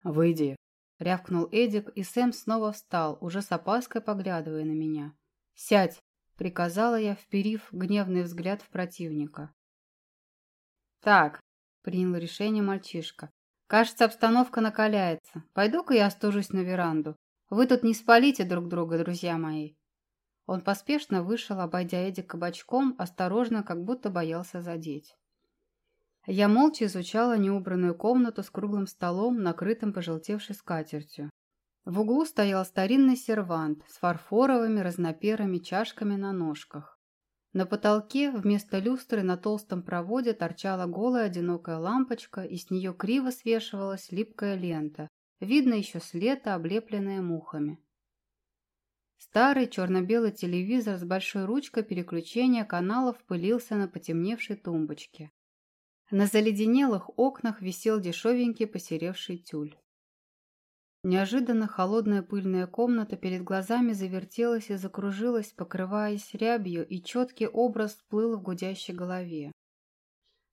«Выйди!» — рявкнул Эдик, и Сэм снова встал, уже с опаской поглядывая на меня. «Сядь!» Приказала я, вперив гневный взгляд в противника. «Так», — принял решение мальчишка, — «кажется, обстановка накаляется. Пойду-ка я остужусь на веранду. Вы тут не спалите друг друга, друзья мои». Он поспешно вышел, обойдя Эдика бочком, осторожно, как будто боялся задеть. Я молча изучала неубранную комнату с круглым столом, накрытым пожелтевшей скатертью. В углу стоял старинный сервант с фарфоровыми разноперыми чашками на ножках. На потолке вместо люстры на толстом проводе торчала голая одинокая лампочка, и с нее криво свешивалась липкая лента, видно еще с лета, облепленная мухами. Старый черно-белый телевизор с большой ручкой переключения каналов пылился на потемневшей тумбочке. На заледенелых окнах висел дешевенький посеревший тюль. Неожиданно холодная пыльная комната перед глазами завертелась и закружилась, покрываясь рябью, и четкий образ всплыл в гудящей голове.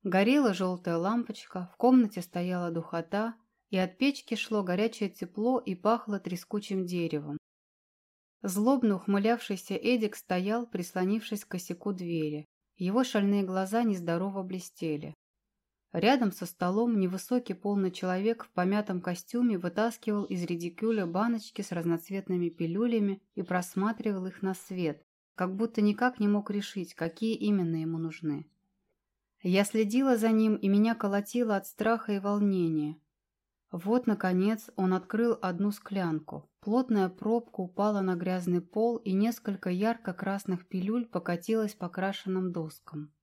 Горела желтая лампочка, в комнате стояла духота, и от печки шло горячее тепло и пахло трескучим деревом. Злобно ухмылявшийся Эдик стоял, прислонившись к косяку двери. Его шальные глаза нездорово блестели. Рядом со столом невысокий полный человек в помятом костюме вытаскивал из редикюля баночки с разноцветными пилюлями и просматривал их на свет, как будто никак не мог решить, какие именно ему нужны. Я следила за ним, и меня колотило от страха и волнения. Вот, наконец, он открыл одну склянку. Плотная пробка упала на грязный пол, и несколько ярко-красных пилюль покатилось по крашенным доскам.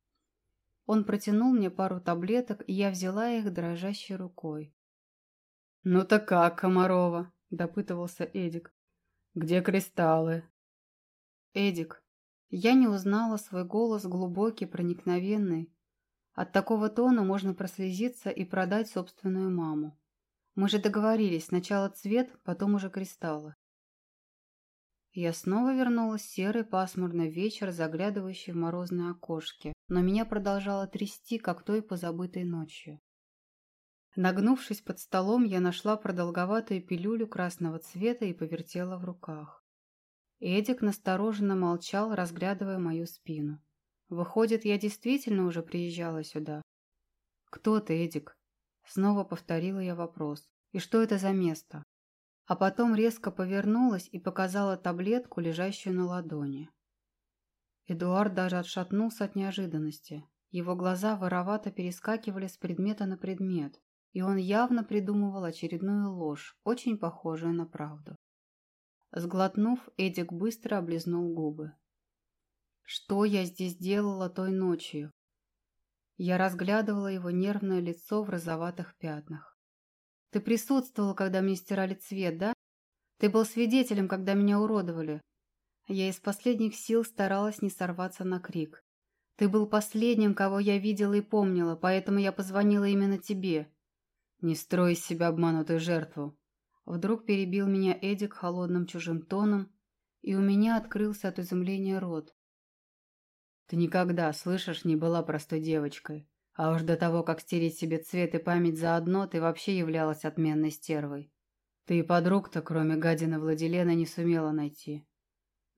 Он протянул мне пару таблеток, и я взяла их дрожащей рукой. «Ну так как, Комарова?» – допытывался Эдик. «Где кристаллы?» «Эдик». Я не узнала свой голос глубокий, проникновенный. От такого тона можно прослезиться и продать собственную маму. Мы же договорились, сначала цвет, потом уже кристаллы. Я снова вернулась в серый пасмурный вечер, заглядывающий в морозные окошки, но меня продолжало трясти, как той позабытой ночью. Нагнувшись под столом, я нашла продолговатую пилюлю красного цвета и повертела в руках. Эдик настороженно молчал, разглядывая мою спину. Выходит, я действительно уже приезжала сюда. «Кто ты, Эдик?» Снова повторила я вопрос. «И что это за место?» А потом резко повернулась и показала таблетку, лежащую на ладони. Эдуард даже отшатнулся от неожиданности. Его глаза воровато перескакивали с предмета на предмет, и он явно придумывал очередную ложь, очень похожую на правду. Сглотнув, Эдик быстро облизнул губы. «Что я здесь делала той ночью?» Я разглядывала его нервное лицо в розоватых пятнах. Ты присутствовал, когда мне стирали цвет, да? Ты был свидетелем, когда меня уродовали. Я из последних сил старалась не сорваться на крик. Ты был последним, кого я видела и помнила, поэтому я позвонила именно тебе. Не строй из себя обманутую жертву. Вдруг перебил меня Эдик холодным чужим тоном, и у меня открылся от изумления рот. Ты никогда, слышишь, не была простой девочкой. А уж до того, как стереть себе цвет и память заодно, ты вообще являлась отменной стервой. Ты и подруг-то, кроме гадины Владилена, не сумела найти.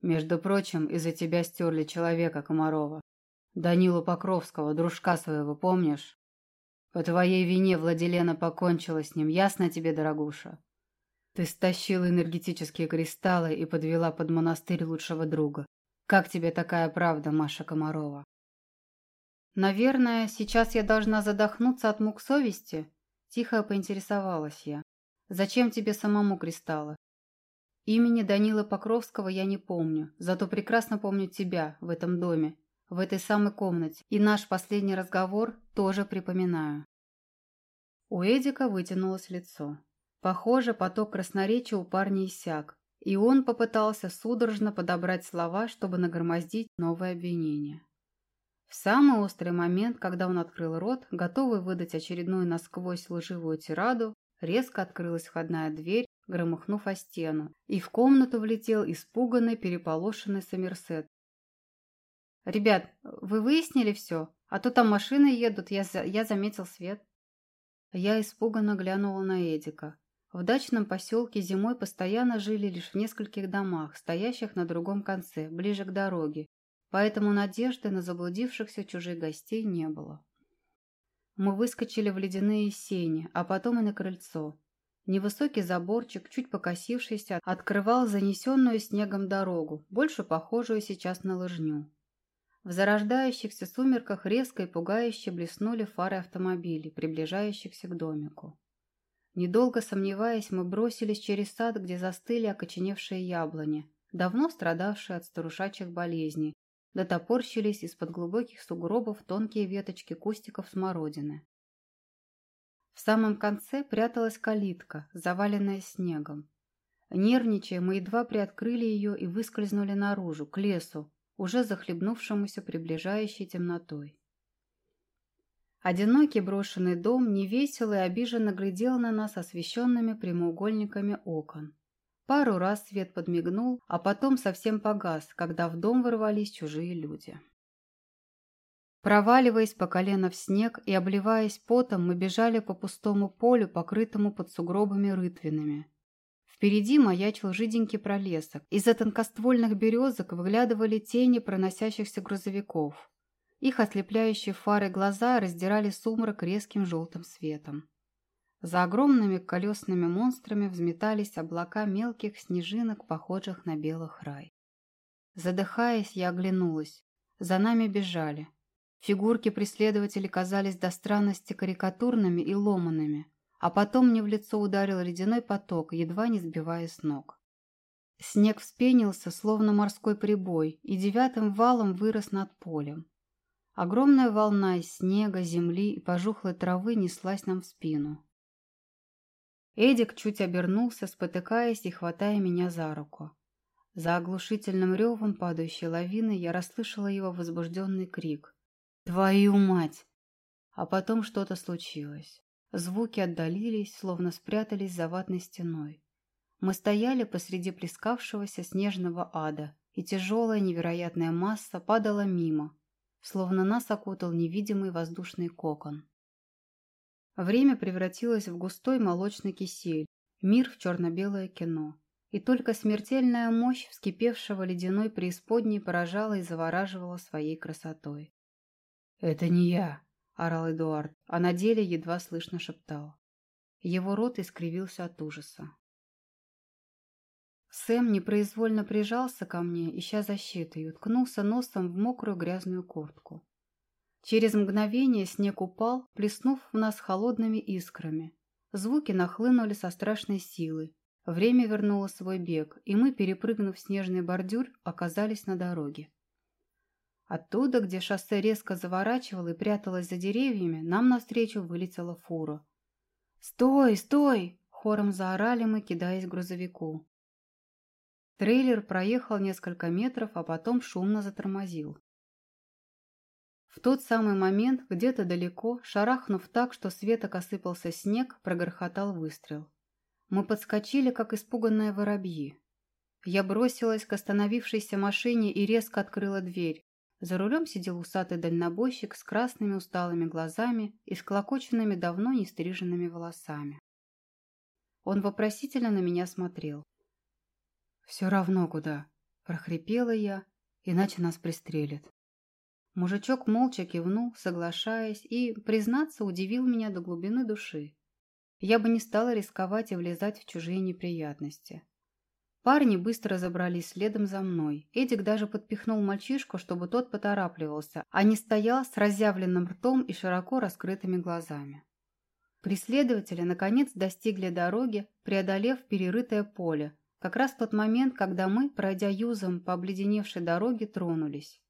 Между прочим, из-за тебя стерли человека Комарова. Данилу Покровского, дружка своего, помнишь? По твоей вине Владилена покончила с ним, ясно тебе, дорогуша? Ты стащила энергетические кристаллы и подвела под монастырь лучшего друга. Как тебе такая правда, Маша Комарова? Наверное, сейчас я должна задохнуться от мук совести? Тихо поинтересовалась я. Зачем тебе самому кристаллы? Имени Данила Покровского я не помню, зато прекрасно помню тебя в этом доме, в этой самой комнате, и наш последний разговор тоже припоминаю. У Эдика вытянулось лицо. Похоже, поток красноречия у парня иссяк, и он попытался судорожно подобрать слова, чтобы нагромоздить новое обвинение. Самый острый момент, когда он открыл рот, готовый выдать очередную насквозь лживую тираду, резко открылась входная дверь, громыхнув о стену, и в комнату влетел испуганный, переполошенный Сомерсет. «Ребят, вы выяснили все? А то там машины едут, я, за... я заметил свет». Я испуганно глянула на Эдика. В дачном поселке зимой постоянно жили лишь в нескольких домах, стоящих на другом конце, ближе к дороге, поэтому надежды на заблудившихся чужих гостей не было. Мы выскочили в ледяные сени, а потом и на крыльцо. Невысокий заборчик, чуть покосившийся, открывал занесенную снегом дорогу, больше похожую сейчас на лыжню. В зарождающихся сумерках резко и пугающе блеснули фары автомобилей, приближающихся к домику. Недолго сомневаясь, мы бросились через сад, где застыли окоченевшие яблони, давно страдавшие от старушачьих болезней, дотопорщились из-под глубоких сугробов тонкие веточки кустиков смородины. В самом конце пряталась калитка, заваленная снегом. Нервничая, мы едва приоткрыли ее и выскользнули наружу, к лесу, уже захлебнувшемуся приближающей темнотой. Одинокий брошенный дом невесело и обиженно глядел на нас освещенными прямоугольниками окон. Пару раз свет подмигнул, а потом совсем погас, когда в дом ворвались чужие люди. Проваливаясь по колено в снег и обливаясь потом, мы бежали по пустому полю, покрытому под сугробами рытвинами. Впереди маячил жиденький пролесок. Из-за тонкоствольных березок выглядывали тени проносящихся грузовиков. Их ослепляющие фары глаза раздирали сумрак резким желтым светом. За огромными колесными монстрами взметались облака мелких снежинок, похожих на белых рай. Задыхаясь, я оглянулась. За нами бежали. Фигурки преследователей казались до странности карикатурными и ломанными, а потом мне в лицо ударил ледяной поток, едва не сбивая с ног. Снег вспенился, словно морской прибой, и девятым валом вырос над полем. Огромная волна из снега, земли и пожухлой травы неслась нам в спину. Эдик чуть обернулся, спотыкаясь и хватая меня за руку. За оглушительным ревом падающей лавины я расслышала его возбужденный крик. «Твою мать!» А потом что-то случилось. Звуки отдалились, словно спрятались за ватной стеной. Мы стояли посреди плескавшегося снежного ада, и тяжелая невероятная масса падала мимо, словно нас окутал невидимый воздушный кокон. Время превратилось в густой молочный кисель, мир в черно-белое кино. И только смертельная мощь вскипевшего ледяной преисподней поражала и завораживала своей красотой. «Это не я», — орал Эдуард, а на деле едва слышно шептал. Его рот искривился от ужаса. Сэм непроизвольно прижался ко мне, ища защиты, и уткнулся носом в мокрую грязную куртку. Через мгновение снег упал, плеснув в нас холодными искрами. Звуки нахлынули со страшной силой. Время вернуло свой бег, и мы, перепрыгнув снежный бордюр, оказались на дороге. Оттуда, где шоссе резко заворачивало и пряталось за деревьями, нам навстречу вылетела фура. «Стой, стой!» – хором заорали мы, кидаясь к грузовику. Трейлер проехал несколько метров, а потом шумно затормозил. В тот самый момент, где-то далеко, шарахнув так, что с веток осыпался снег, прогорхотал выстрел. Мы подскочили, как испуганные воробьи. Я бросилась к остановившейся машине и резко открыла дверь. За рулем сидел усатый дальнобойщик с красными усталыми глазами и склокоченными давно не стриженными волосами. Он вопросительно на меня смотрел. «Все равно куда», – прохрипела я, иначе нас пристрелят. Мужичок молча кивнул, соглашаясь, и, признаться, удивил меня до глубины души. Я бы не стала рисковать и влезать в чужие неприятности. Парни быстро забрались следом за мной. Эдик даже подпихнул мальчишку, чтобы тот поторапливался, а не стоял с разъявленным ртом и широко раскрытыми глазами. Преследователи, наконец, достигли дороги, преодолев перерытое поле, как раз в тот момент, когда мы, пройдя юзом по обледеневшей дороге, тронулись.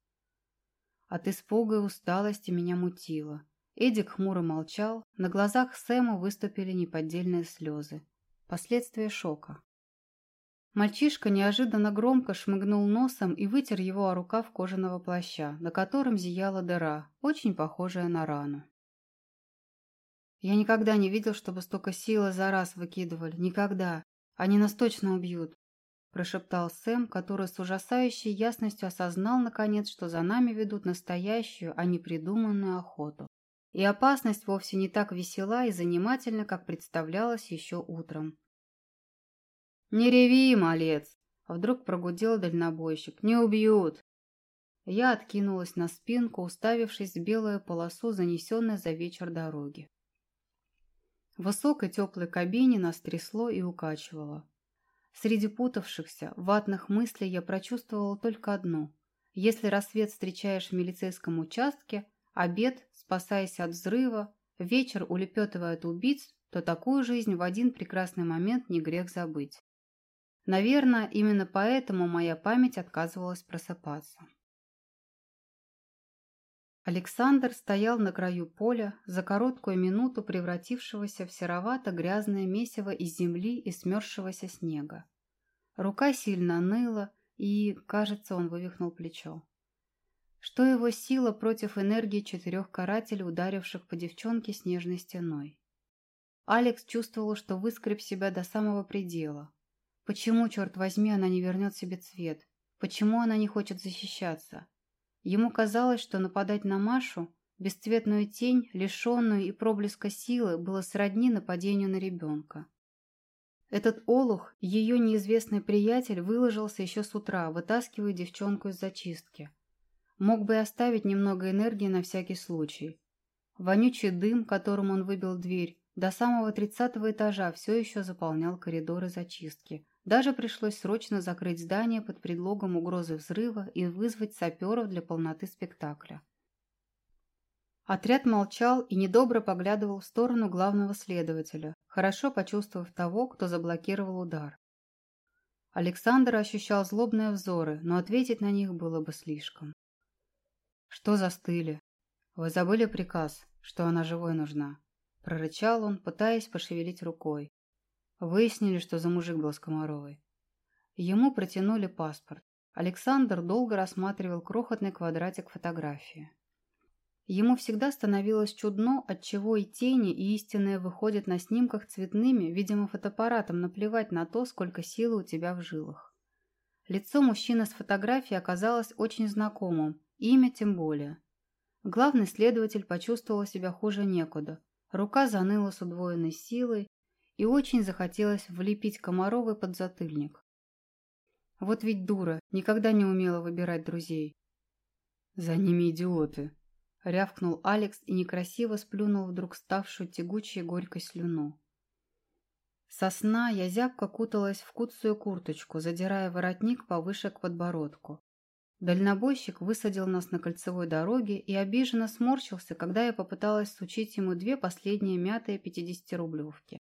От испуга и усталости меня мутило. Эдик хмуро молчал, на глазах Сэма выступили неподдельные слезы. Последствия шока. Мальчишка неожиданно громко шмыгнул носом и вытер его о рукав кожаного плаща, на котором зияла дыра, очень похожая на рану. Я никогда не видел, чтобы столько силы за раз выкидывали. Никогда. Они нас точно убьют. Прошептал Сэм, который с ужасающей ясностью осознал, наконец, что за нами ведут настоящую, а не придуманную охоту. И опасность вовсе не так весела и занимательна, как представлялось еще утром. «Не реви, малец!» — вдруг прогудел дальнобойщик. «Не убьют!» Я откинулась на спинку, уставившись в белую полосу, занесенной за вечер дороги. В высокой теплой кабине нас трясло и укачивало. Среди путавшихся, ватных мыслей я прочувствовала только одно. Если рассвет встречаешь в милицейском участке, обед, спасаясь от взрыва, вечер улепетывает убийц, то такую жизнь в один прекрасный момент не грех забыть. Наверное, именно поэтому моя память отказывалась просыпаться. Александр стоял на краю поля, за короткую минуту превратившегося в серовато-грязное месиво из земли и смерзшегося снега. Рука сильно ныла, и, кажется, он вывихнул плечо. Что его сила против энергии четырех карателей, ударивших по девчонке снежной стеной? Алекс чувствовал, что выскреб себя до самого предела, Почему, черт возьми, она не вернет себе цвет? Почему она не хочет защищаться? Ему казалось, что нападать на Машу, бесцветную тень, лишенную и проблеска силы, было сродни нападению на ребенка. Этот олух, ее неизвестный приятель, выложился еще с утра, вытаскивая девчонку из зачистки. Мог бы и оставить немного энергии на всякий случай. Вонючий дым, которым он выбил дверь, до самого тридцатого этажа все еще заполнял коридоры зачистки, даже пришлось срочно закрыть здание под предлогом угрозы взрыва и вызвать саперов для полноты спектакля. Отряд молчал и недобро поглядывал в сторону главного следователя, хорошо почувствовав того, кто заблокировал удар. Александр ощущал злобные взоры, но ответить на них было бы слишком. «Что застыли? Вы забыли приказ, что она живой нужна?» Прорычал он, пытаясь пошевелить рукой, Выяснили, что за мужик был с Комаровой. Ему протянули паспорт. Александр долго рассматривал крохотный квадратик фотографии. Ему всегда становилось чудно, отчего и тени, и истинные выходят на снимках цветными, видимо, фотоаппаратом наплевать на то, сколько силы у тебя в жилах. Лицо мужчины с фотографии оказалось очень знакомым, имя тем более. Главный следователь почувствовал себя хуже некуда. Рука заныла с удвоенной силой, и очень захотелось влепить Комаровой под затыльник. Вот ведь дура, никогда не умела выбирать друзей. «За ними идиоты!» — рявкнул Алекс и некрасиво сплюнул вдруг ставшую тягучей горькой слюну. Сосна я зябко куталась в куцую курточку, задирая воротник повыше к подбородку. Дальнобойщик высадил нас на кольцевой дороге и обиженно сморщился, когда я попыталась сучить ему две последние мятые пятидесятирублевки.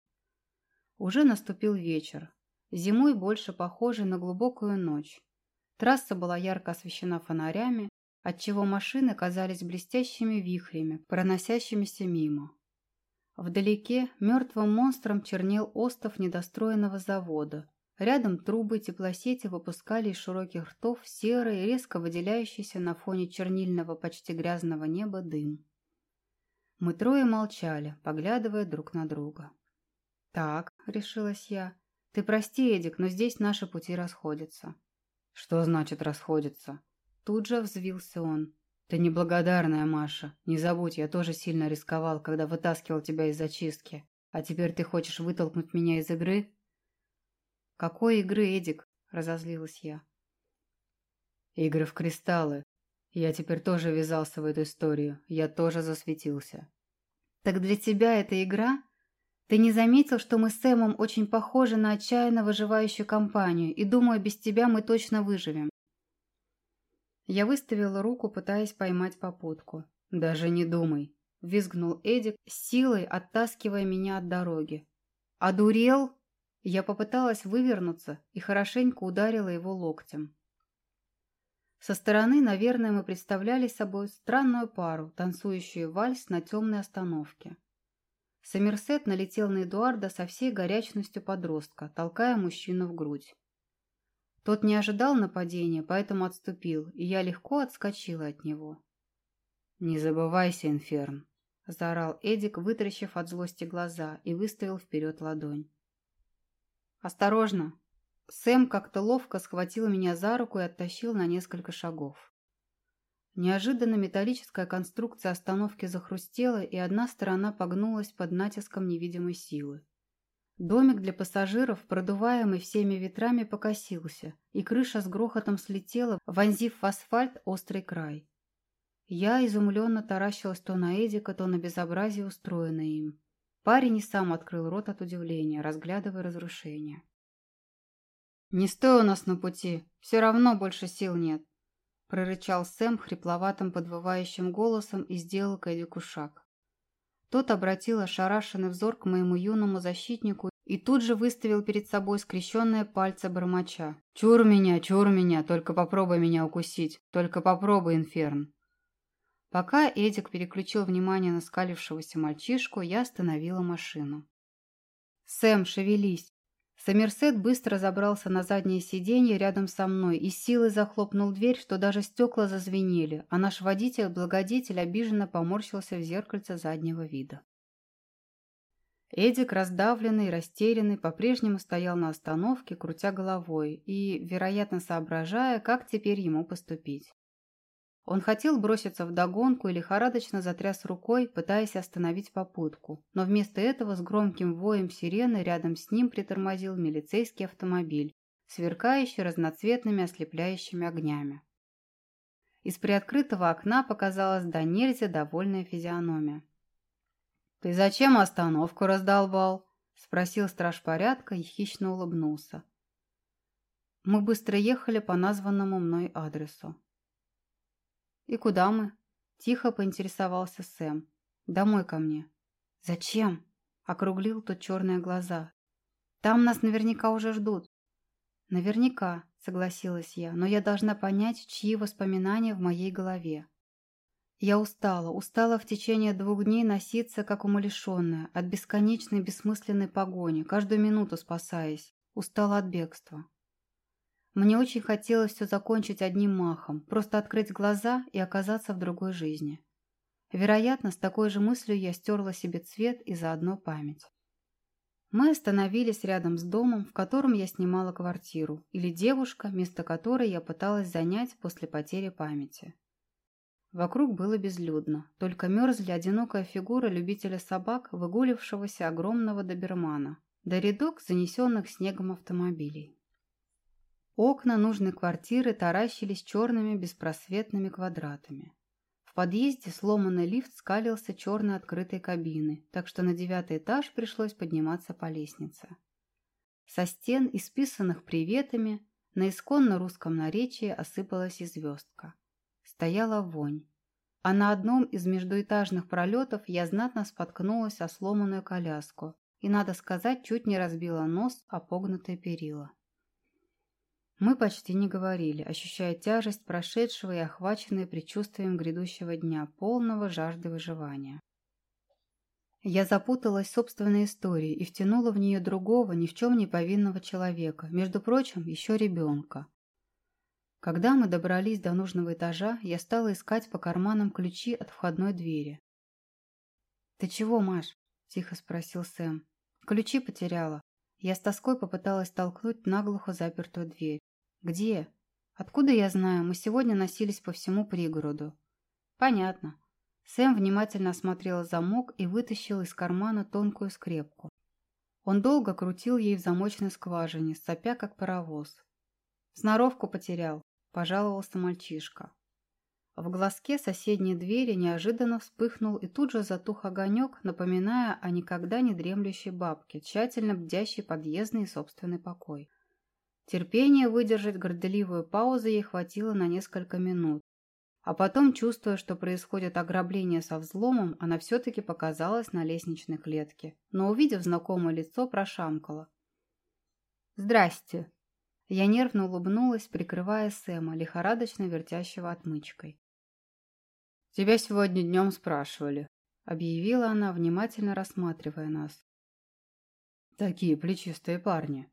Уже наступил вечер, зимой больше похожий на глубокую ночь. Трасса была ярко освещена фонарями, отчего машины казались блестящими вихрями, проносящимися мимо. Вдалеке мертвым монстром чернел остов недостроенного завода. Рядом трубы теплосети выпускали из широких ртов серый, резко выделяющийся на фоне чернильного, почти грязного неба дым. Мы трое молчали, поглядывая друг на друга. Так, решилась я. Ты прости, Эдик, но здесь наши пути расходятся. Что значит расходятся? Тут же взвился он. Ты неблагодарная, Маша. Не забудь, я тоже сильно рисковал, когда вытаскивал тебя из зачистки. А теперь ты хочешь вытолкнуть меня из игры? Какой игры, Эдик? Разозлилась я. Игры в кристаллы. Я теперь тоже ввязался в эту историю. Я тоже засветился. Так для тебя это игра? Ты не заметил, что мы с Сэмом очень похожи на отчаянно выживающую компанию, и думаю, без тебя мы точно выживем. Я выставила руку, пытаясь поймать попутку. «Даже не думай», – визгнул Эдик, силой оттаскивая меня от дороги. «Одурел?» Я попыталась вывернуться и хорошенько ударила его локтем. Со стороны, наверное, мы представляли собой странную пару, танцующую вальс на темной остановке. Сомерсет налетел на Эдуарда со всей горячностью подростка, толкая мужчину в грудь. Тот не ожидал нападения, поэтому отступил, и я легко отскочила от него. «Не забывайся, Инферн!» – заорал Эдик, вытрящив от злости глаза, и выставил вперед ладонь. «Осторожно!» Сэм как-то ловко схватил меня за руку и оттащил на несколько шагов. Неожиданно металлическая конструкция остановки захрустела, и одна сторона погнулась под натиском невидимой силы. Домик для пассажиров, продуваемый всеми ветрами, покосился, и крыша с грохотом слетела, вонзив в асфальт острый край. Я изумленно таращилась то на Эдика, то на безобразие, устроенное им. Парень и сам открыл рот от удивления, разглядывая разрушение. «Не стой у нас на пути, все равно больше сил нет», прорычал Сэм хрипловатым подвывающим голосом и сделал к Эдику шаг. Тот обратил ошарашенный взор к моему юному защитнику и тут же выставил перед собой скрещенные пальцы бормоча. «Чур меня, чур меня, только попробуй меня укусить, только попробуй, инферн!» Пока Эдик переключил внимание на скалившегося мальчишку, я остановила машину. «Сэм, шевелись!» Сомерсет быстро забрался на заднее сиденье рядом со мной и силой захлопнул дверь, что даже стекла зазвенели, а наш водитель-благодетель обиженно поморщился в зеркальце заднего вида. Эдик, раздавленный растерянный, по-прежнему стоял на остановке, крутя головой и, вероятно, соображая, как теперь ему поступить. Он хотел броситься в догонку и лихорадочно затряс рукой, пытаясь остановить попутку, но вместо этого с громким воем сирены рядом с ним притормозил милицейский автомобиль, сверкающий разноцветными ослепляющими огнями. Из приоткрытого окна показалась до нельзя довольная физиономия. «Ты зачем остановку раздолбал?» – спросил страж порядка и хищно улыбнулся. Мы быстро ехали по названному мной адресу. «И куда мы?» – тихо поинтересовался Сэм. «Домой ко мне». «Зачем?» – округлил тот черные глаза. «Там нас наверняка уже ждут». «Наверняка», – согласилась я, «но я должна понять, чьи воспоминания в моей голове». Я устала, устала в течение двух дней носиться, как умалишенная, от бесконечной бессмысленной погони, каждую минуту спасаясь. Устала от бегства. Мне очень хотелось все закончить одним махом, просто открыть глаза и оказаться в другой жизни. Вероятно, с такой же мыслью я стерла себе цвет и заодно память. Мы остановились рядом с домом, в котором я снимала квартиру, или девушка, место которой я пыталась занять после потери памяти. Вокруг было безлюдно, только мерзли одинокая фигура любителя собак, выгулившегося огромного добермана, да рядок занесенных снегом автомобилей. Окна нужной квартиры таращились черными беспросветными квадратами. В подъезде сломанный лифт скалился черной открытой кабины, так что на девятый этаж пришлось подниматься по лестнице. Со стен, исписанных приветами, на исконно русском наречии осыпалась и звездка. Стояла вонь. А на одном из междуэтажных пролетов я знатно споткнулась о сломанную коляску и, надо сказать, чуть не разбила нос о погнутые перила. Мы почти не говорили, ощущая тяжесть прошедшего и охваченные предчувствием грядущего дня, полного жажды выживания. Я запуталась в собственной истории и втянула в нее другого, ни в чем не повинного человека, между прочим, еще ребенка, когда мы добрались до нужного этажа, я стала искать по карманам ключи от входной двери. «Ты чего, Маш?» – тихо спросил Сэм. Ключи потеряла. Я с тоской попыталась толкнуть наглухо запертую дверь. Где? Откуда я знаю? Мы сегодня носились по всему пригороду. Понятно. Сэм внимательно осмотрел замок и вытащил из кармана тонкую скрепку. Он долго крутил ей в замочной скважине, сопя как паровоз. «Сноровку потерял», – пожаловался мальчишка. В глазке соседней двери неожиданно вспыхнул и тут же затух огонек, напоминая о никогда не дремлющей бабке, тщательно бдящей подъездный и собственный покой. Терпение выдержать горделивую паузу ей хватило на несколько минут. А потом, чувствуя, что происходит ограбление со взломом, она все-таки показалась на лестничной клетке, но, увидев знакомое лицо, прошамкала. «Здрасте!» Я нервно улыбнулась, прикрывая Сэма, лихорадочно вертящего отмычкой. «Тебя сегодня днем спрашивали», — объявила она, внимательно рассматривая нас. «Такие плечистые парни.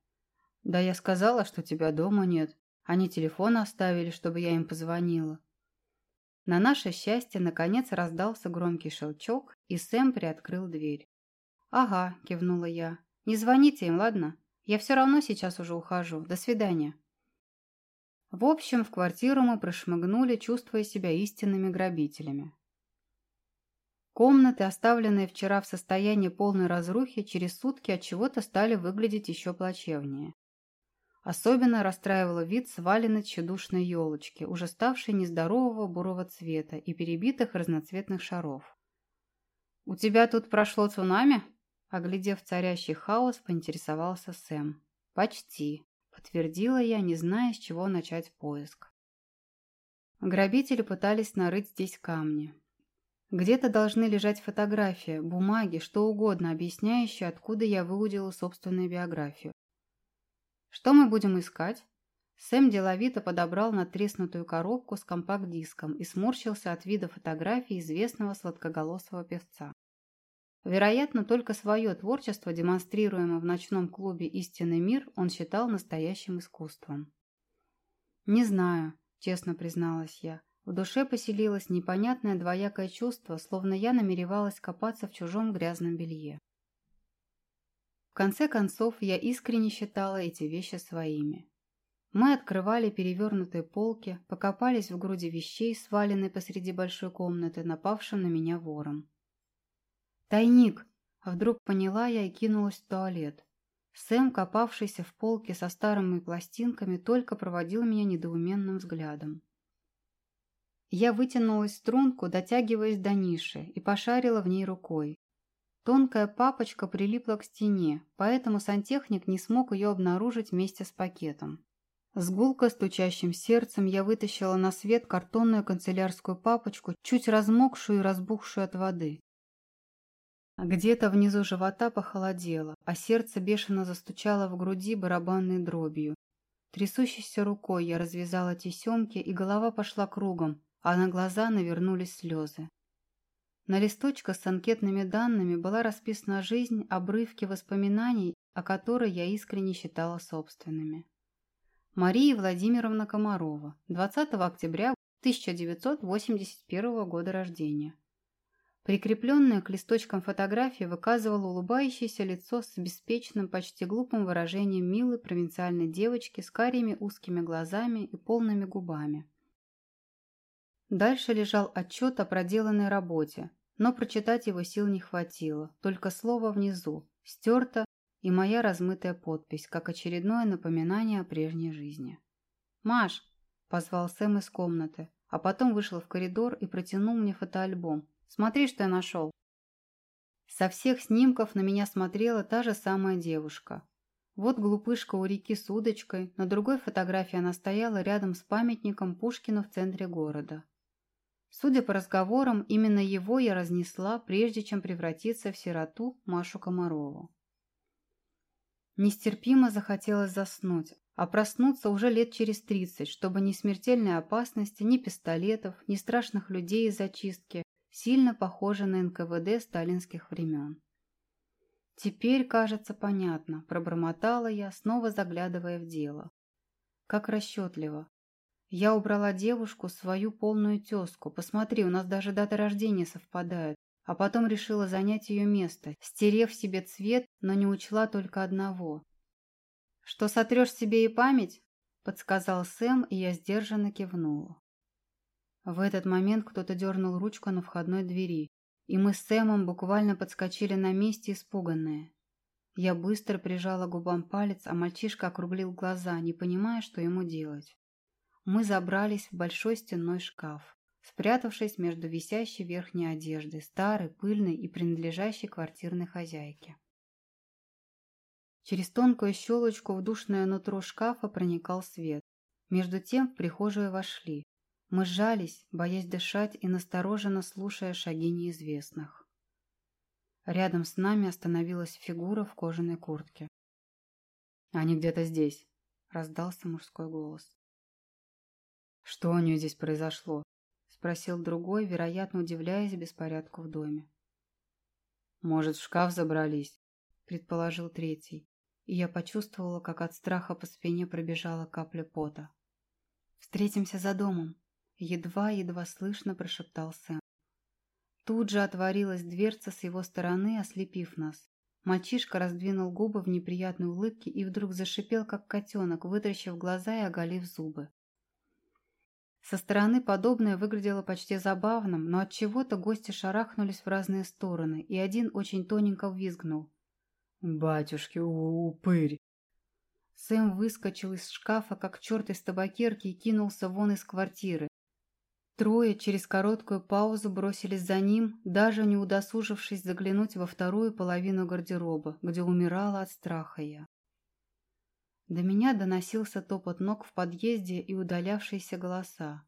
Да я сказала, что тебя дома нет. Они телефон оставили, чтобы я им позвонила». На наше счастье, наконец, раздался громкий щелчок, и Сэм приоткрыл дверь. «Ага», — кивнула я. «Не звоните им, ладно? Я все равно сейчас уже ухожу. До свидания». В общем, в квартиру мы прошмыгнули, чувствуя себя истинными грабителями. Комнаты, оставленные вчера в состоянии полной разрухи, через сутки от чего-то стали выглядеть еще плачевнее. Особенно расстраивало вид сваленной тщедушной елочки, уже ставшей нездорового бурого цвета и перебитых разноцветных шаров. «У тебя тут прошло цунами?» Оглядев царящий хаос, поинтересовался Сэм. «Почти», подтвердила я, не зная, с чего начать поиск. Грабители пытались нарыть здесь камни. Где-то должны лежать фотографии, бумаги, что угодно, объясняющие, откуда я выудила собственную биографию. Что мы будем искать? Сэм деловито подобрал натреснутую коробку с компакт-диском и сморщился от вида фотографий известного сладкоголосого певца. Вероятно, только свое творчество, демонстрируемое в ночном клубе «Истинный мир», он считал настоящим искусством. «Не знаю», – честно призналась я. В душе поселилось непонятное двоякое чувство, словно я намеревалась копаться в чужом грязном белье. Конце концов, я искренне считала эти вещи своими. Мы открывали перевернутые полки, покопались в груди вещей, сваленной посреди большой комнаты, напавшим на меня вором. «Тайник!» Вдруг поняла я и кинулась в туалет. Сэм, копавшийся в полке со старыми пластинками, только проводил меня недоуменным взглядом. Я вытянулась в струнку, дотягиваясь до ниши, и пошарила в ней рукой. Тонкая папочка прилипла к стене, поэтому сантехник не смог ее обнаружить вместе с пакетом. С гулко стучащим сердцем я вытащила на свет картонную канцелярскую папочку, чуть размокшую и разбухшую от воды. Где-то внизу живота похолодело, а сердце бешено застучало в груди барабанной дробью. Трясущейся рукой я развязала тесемки, и голова пошла кругом, а на глаза навернулись слезы. На листочках с анкетными данными была расписана жизнь, обрывки воспоминаний, о которой я искренне считала собственными. Мария Владимировна Комарова, 20 октября 1981 года рождения. Прикрепленная к листочкам фотография выказывала улыбающееся лицо с беспечным, почти глупым выражением милой провинциальной девочки с карими узкими глазами и полными губами. Дальше лежал отчет о проделанной работе, но прочитать его сил не хватило, только слово внизу, стерто и моя размытая подпись, как очередное напоминание о прежней жизни. «Маш!» – позвал Сэм из комнаты, а потом вышел в коридор и протянул мне фотоальбом, Смотри, что я нашел. Со всех снимков на меня смотрела та же самая девушка. Вот глупышка у реки с удочкой, на другой фотографии она стояла рядом с памятником Пушкину в центре города. Судя по разговорам, именно его я разнесла, прежде чем превратиться в сироту Машу Комарову. Нестерпимо захотелось заснуть, а проснуться уже лет через тридцать, чтобы ни смертельной опасности, ни пистолетов, ни страшных людей из зачистки, сильно похожа на НКВД сталинских времен. «Теперь, кажется, понятно», – пробормотала я, снова заглядывая в дело. «Как расчетливо. Я убрала девушку, свою полную тезку. Посмотри, у нас даже дата рождения совпадает. а потом решила занять ее место, стерев себе цвет, но не учла только одного. «Что сотрешь себе и память?» – подсказал Сэм, и я сдержанно кивнула. В этот момент кто-то дернул ручку на входной двери, и мы с Сэмом буквально подскочили на месте, испуганные. Я быстро прижала губам палец, а мальчишка округлил глаза, не понимая, что ему делать. Мы забрались в большой стенной шкаф, спрятавшись между висящей верхней одеждой, старой, пыльной и принадлежащей квартирной хозяйке. Через тонкую щелочку в душное нутро шкафа проникал свет. Между тем в прихожую вошли. Мы сжались, боясь дышать и настороженно слушая шаги неизвестных. Рядом с нами остановилась фигура в кожаной куртке. «Они где-то здесь», — раздался мужской голос. «Что у нее здесь произошло?» — спросил другой, вероятно, удивляясь беспорядку в доме. «Может, в шкаф забрались?» — предположил третий, и я почувствовала, как от страха по спине пробежала капля пота. «Встретимся за домом», — едва-едва слышно прошептал Сэм. Тут же отворилась дверца с его стороны, ослепив нас. Мальчишка раздвинул губы в неприятной улыбке и вдруг зашипел, как котенок, вытращив глаза и оголив зубы. Со стороны подобное выглядело почти забавным, но от чего-то гости шарахнулись в разные стороны, и один очень тоненько визгнул. «Батюшки, упырь!» Сэм выскочил из шкафа, как черт из табакерки, и кинулся вон из квартиры. Трое через короткую паузу бросились за ним, даже не удосужившись заглянуть во вторую половину гардероба, где умирала от страха я. До меня доносился топот ног в подъезде и удалявшиеся голоса.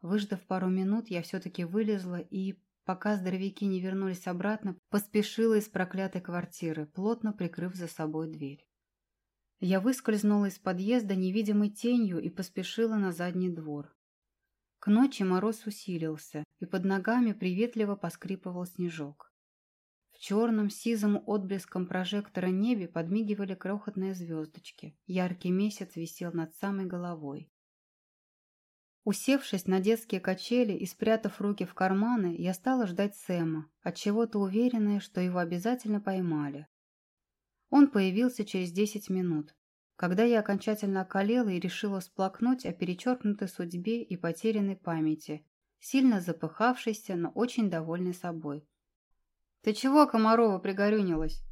Выждав пару минут, я все-таки вылезла и, пока здоровяки не вернулись обратно, поспешила из проклятой квартиры, плотно прикрыв за собой дверь. Я выскользнула из подъезда невидимой тенью и поспешила на задний двор. К ночи мороз усилился, и под ногами приветливо поскрипывал снежок черном сизом отблеском прожектора небе подмигивали крохотные звездочки. Яркий месяц висел над самой головой. Усевшись на детские качели и спрятав руки в карманы, я стала ждать Сэма, отчего-то уверенная, что его обязательно поймали. Он появился через десять минут, когда я окончательно околела и решила сплакнуть о перечеркнутой судьбе и потерянной памяти, сильно запыхавшейся, но очень довольной собой. «Ты чего, Комарова, пригорюнилась?»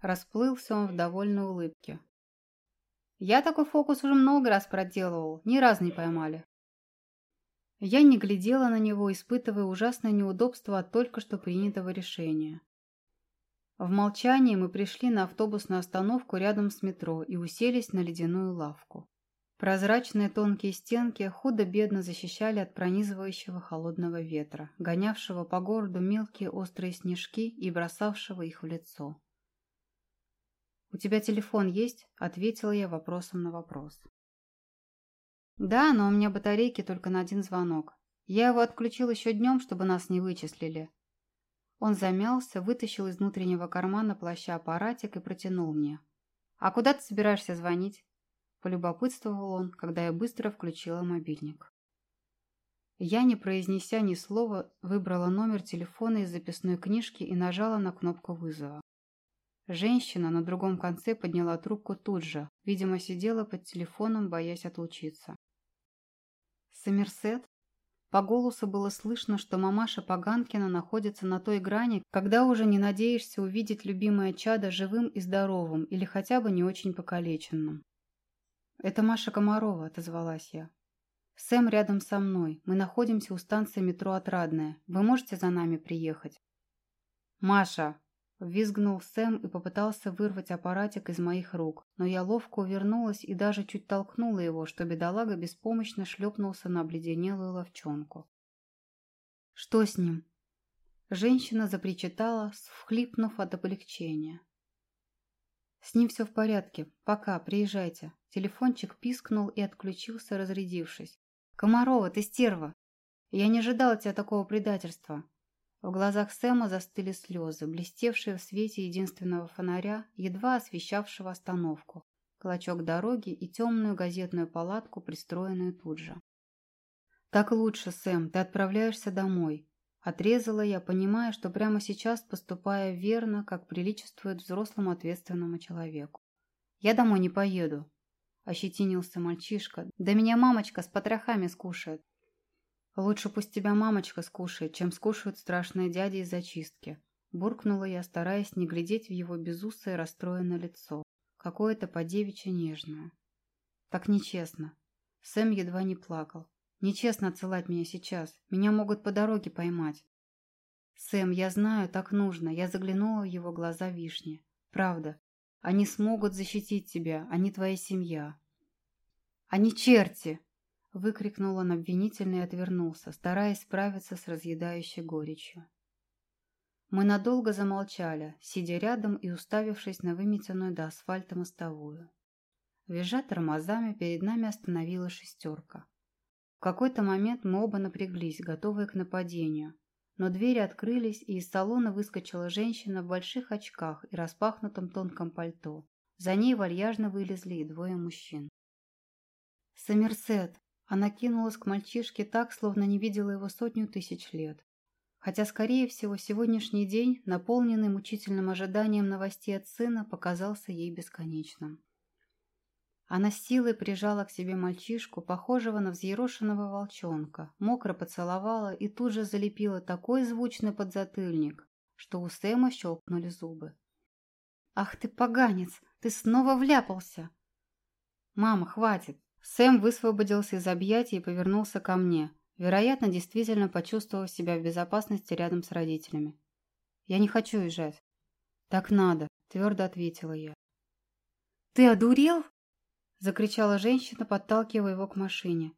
Расплылся он в довольной улыбке. «Я такой фокус уже много раз проделывал, ни разу не поймали». Я не глядела на него, испытывая ужасное неудобство от только что принятого решения. В молчании мы пришли на автобусную остановку рядом с метро и уселись на ледяную лавку. Прозрачные тонкие стенки худо-бедно защищали от пронизывающего холодного ветра, гонявшего по городу мелкие острые снежки и бросавшего их в лицо. «У тебя телефон есть?» – ответила я вопросом на вопрос. «Да, но у меня батарейки только на один звонок. Я его отключил еще днем, чтобы нас не вычислили». Он замялся, вытащил из внутреннего кармана плаща аппаратик и протянул мне. «А куда ты собираешься звонить?» Полюбопытствовал он, когда я быстро включила мобильник. Я, не произнеся ни слова, выбрала номер телефона из записной книжки и нажала на кнопку вызова. Женщина на другом конце подняла трубку тут же, видимо, сидела под телефоном, боясь отлучиться. «Сомерсет?» По голосу было слышно, что мамаша Паганкина находится на той грани, когда уже не надеешься увидеть любимое чадо живым и здоровым или хотя бы не очень покалеченным. «Это Маша Комарова», — отозвалась я. «Сэм рядом со мной. Мы находимся у станции метро Отрадная. Вы можете за нами приехать?» «Маша!» — визгнул Сэм и попытался вырвать аппаратик из моих рук, но я ловко увернулась и даже чуть толкнула его, что бедолага беспомощно шлепнулся на обледенелую ловчонку. «Что с ним?» Женщина запричитала, всхлипнув от облегчения. «С ним все в порядке. Пока, приезжайте». Телефончик пискнул и отключился, разрядившись. «Комарова, ты стерва! Я не ожидала тебя такого предательства!» В глазах Сэма застыли слезы, блестевшие в свете единственного фонаря, едва освещавшего остановку, клочок дороги и темную газетную палатку, пристроенную тут же. «Так лучше, Сэм, ты отправляешься домой. Отрезала я, понимая, что прямо сейчас поступая верно, как приличествует взрослому ответственному человеку. «Я домой не поеду», – ощетинился мальчишка. «Да меня мамочка с потрохами скушает». «Лучше пусть тебя мамочка скушает, чем скушают страшные дяди из зачистки», – буркнула я, стараясь не глядеть в его безусое расстроенное лицо, какое-то подевичье нежное. «Так нечестно». Сэм едва не плакал. Нечестно отсылать меня сейчас. Меня могут по дороге поймать. Сэм, я знаю, так нужно. Я заглянула в его глаза вишни. Правда. Они смогут защитить тебя. Они твоя семья. Они черти! Выкрикнул он обвинительно и отвернулся, стараясь справиться с разъедающей горечью. Мы надолго замолчали, сидя рядом и уставившись на выметенную до асфальта мостовую. Визжа тормозами, перед нами остановилась шестерка какой-то момент мы оба напряглись, готовые к нападению. Но двери открылись, и из салона выскочила женщина в больших очках и распахнутом тонком пальто. За ней вальяжно вылезли и двое мужчин. «Сомерсет!» Она кинулась к мальчишке так, словно не видела его сотню тысяч лет. Хотя, скорее всего, сегодняшний день, наполненный мучительным ожиданием новостей от сына, показался ей бесконечным. Она силой прижала к себе мальчишку, похожего на взъерошенного волчонка, мокро поцеловала и тут же залепила такой звучный подзатыльник, что у Сэма щелкнули зубы. «Ах ты поганец! Ты снова вляпался!» «Мама, хватит!» Сэм высвободился из объятий и повернулся ко мне, вероятно, действительно почувствовав себя в безопасности рядом с родителями. «Я не хочу уезжать». «Так надо», – твердо ответила я. «Ты одурел?» Закричала женщина, подталкивая его к машине.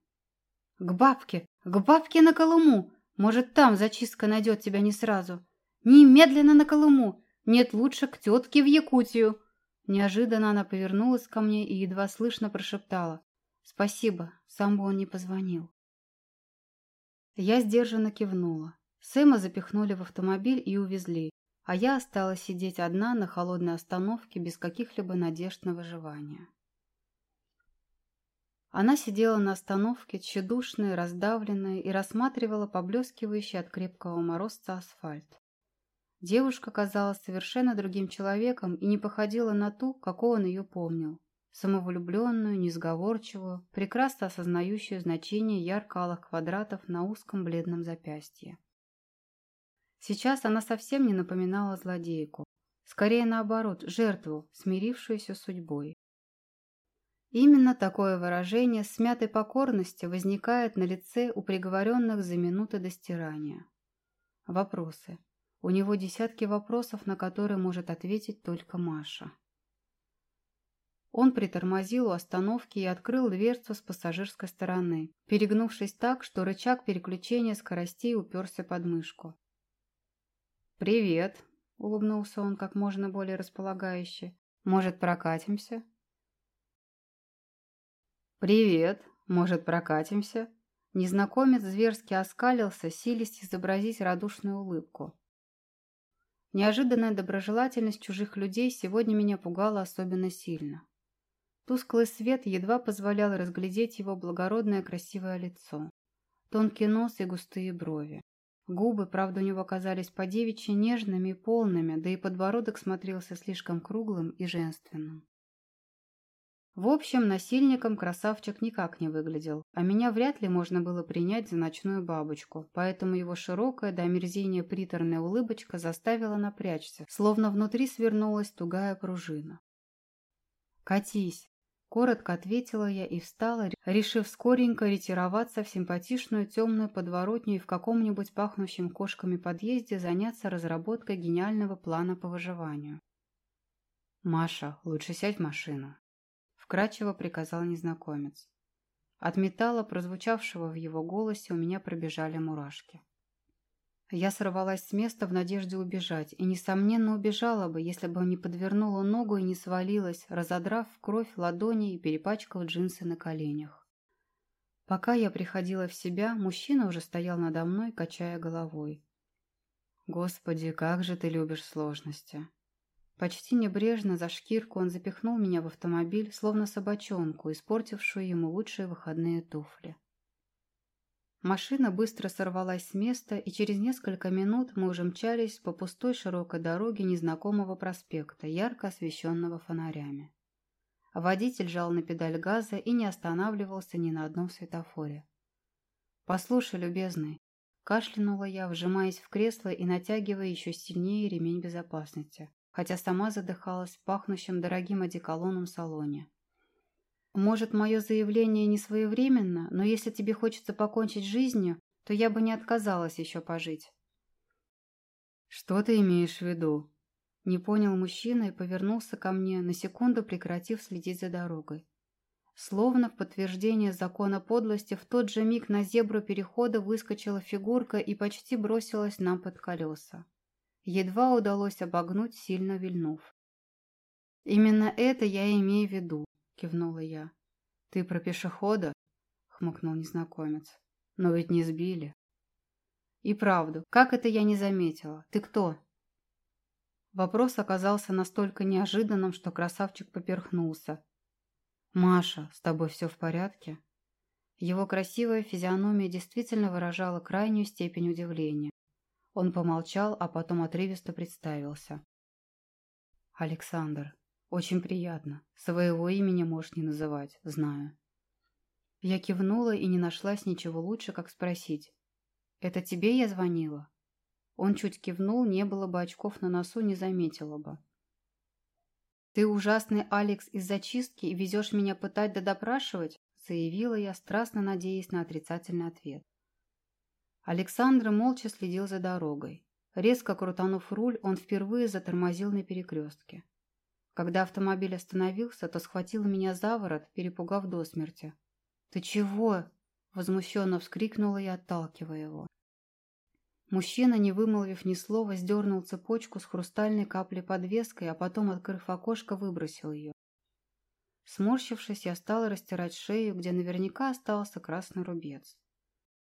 «К бабке! К бабке на Колыму! Может, там зачистка найдет тебя не сразу! Немедленно на Колыму! Нет, лучше к тетке в Якутию!» Неожиданно она повернулась ко мне и едва слышно прошептала. «Спасибо, сам бы он не позвонил». Я сдержанно кивнула. Сэма запихнули в автомобиль и увезли, а я осталась сидеть одна на холодной остановке без каких-либо надежд на выживание. Она сидела на остановке, тщедушная, раздавленная, и рассматривала поблескивающий от крепкого морозца асфальт. Девушка казалась совершенно другим человеком и не походила на ту, какого он ее помнил. Самовлюбленную, несговорчивую, прекрасно осознающую значение ярко-алых квадратов на узком бледном запястье. Сейчас она совсем не напоминала злодейку. Скорее наоборот, жертву, смирившуюся с судьбой. Именно такое выражение смятой покорности возникает на лице у приговоренных за минуты до стирания. Вопросы. У него десятки вопросов, на которые может ответить только Маша. Он притормозил у остановки и открыл дверцу с пассажирской стороны, перегнувшись так, что рычаг переключения скоростей уперся под мышку. «Привет», — улыбнулся он как можно более располагающе. «Может, прокатимся?» «Привет! Может, прокатимся?» Незнакомец зверски оскалился, силясь изобразить радушную улыбку. Неожиданная доброжелательность чужих людей сегодня меня пугала особенно сильно. Тусклый свет едва позволял разглядеть его благородное красивое лицо. Тонкий нос и густые брови. Губы, правда, у него казались подевичьи нежными и полными, да и подбородок смотрелся слишком круглым и женственным. В общем, насильником красавчик никак не выглядел, а меня вряд ли можно было принять за ночную бабочку, поэтому его широкая до омерзения приторная улыбочка заставила напрячься, словно внутри свернулась тугая пружина. «Катись!» – коротко ответила я и встала, решив скоренько ретироваться в симпатичную темную подворотню и в каком-нибудь пахнущем кошками подъезде заняться разработкой гениального плана по выживанию. «Маша, лучше сядь в машину», вкрадчиво приказал незнакомец. От металла, прозвучавшего в его голосе, у меня пробежали мурашки. Я сорвалась с места в надежде убежать, и, несомненно, убежала бы, если бы не подвернула ногу и не свалилась, разодрав в кровь ладони и перепачкав джинсы на коленях. Пока я приходила в себя, мужчина уже стоял надо мной, качая головой. «Господи, как же ты любишь сложности!» Почти небрежно за шкирку он запихнул меня в автомобиль, словно собачонку, испортившую ему лучшие выходные туфли. Машина быстро сорвалась с места, и через несколько минут мы уже мчались по пустой широкой дороге незнакомого проспекта, ярко освещенного фонарями. Водитель жал на педаль газа и не останавливался ни на одном светофоре. «Послушай, любезный», – кашлянула я, вжимаясь в кресло и натягивая еще сильнее ремень безопасности, хотя сама задыхалась в пахнущем дорогим одеколоном салоне. Может, мое заявление не своевременно, но если тебе хочется покончить жизнью, то я бы не отказалась еще пожить. Что ты имеешь в виду? Не понял мужчина и повернулся ко мне, на секунду прекратив следить за дорогой. Словно в подтверждение закона подлости, в тот же миг на зебру перехода выскочила фигурка и почти бросилась нам под колеса. Едва удалось обогнуть, сильно вильнув. Именно это я имею в виду. — кивнула я. «Ты про пешехода?» — хмыкнул незнакомец. «Но ведь не сбили». «И правду, как это я не заметила? Ты кто?» Вопрос оказался настолько неожиданным, что красавчик поперхнулся. «Маша, с тобой все в порядке?» Его красивая физиономия действительно выражала крайнюю степень удивления. Он помолчал, а потом отрывисто представился. «Александр, «Очень приятно. Своего имени можешь не называть, знаю». Я кивнула и не нашлась ничего лучше, как спросить. «Это тебе я звонила?» Он чуть кивнул, не было бы очков на носу, не заметила бы. «Ты ужасный Алекс из зачистки и везешь меня пытать да допрашивать?» заявила я, страстно надеясь на отрицательный ответ. Александр молча следил за дорогой. Резко крутанув руль, он впервые затормозил на перекрестке. Когда автомобиль остановился, то схватил меня за ворот, перепугав до смерти. «Ты чего?» – возмущенно вскрикнула я, отталкивая его. Мужчина, не вымолвив ни слова, сдернул цепочку с хрустальной каплей подвеской, а потом, открыв окошко, выбросил ее. Сморщившись, я стала растирать шею, где наверняка остался красный рубец.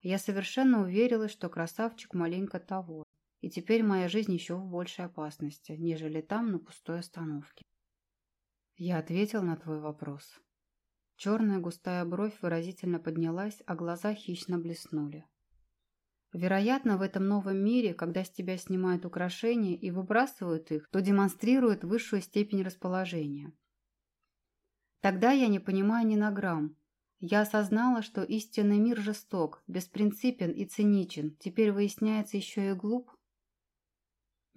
Я совершенно уверилась, что красавчик маленько того, и теперь моя жизнь еще в большей опасности, нежели там, на пустой остановке. Я ответил на твой вопрос. Черная густая бровь выразительно поднялась, а глаза хищно блеснули. Вероятно, в этом новом мире, когда с тебя снимают украшения и выбрасывают их, то демонстрируют высшую степень расположения. Тогда я не понимаю ни на грамм. Я осознала, что истинный мир жесток, беспринципен и циничен. Теперь выясняется еще и глуп.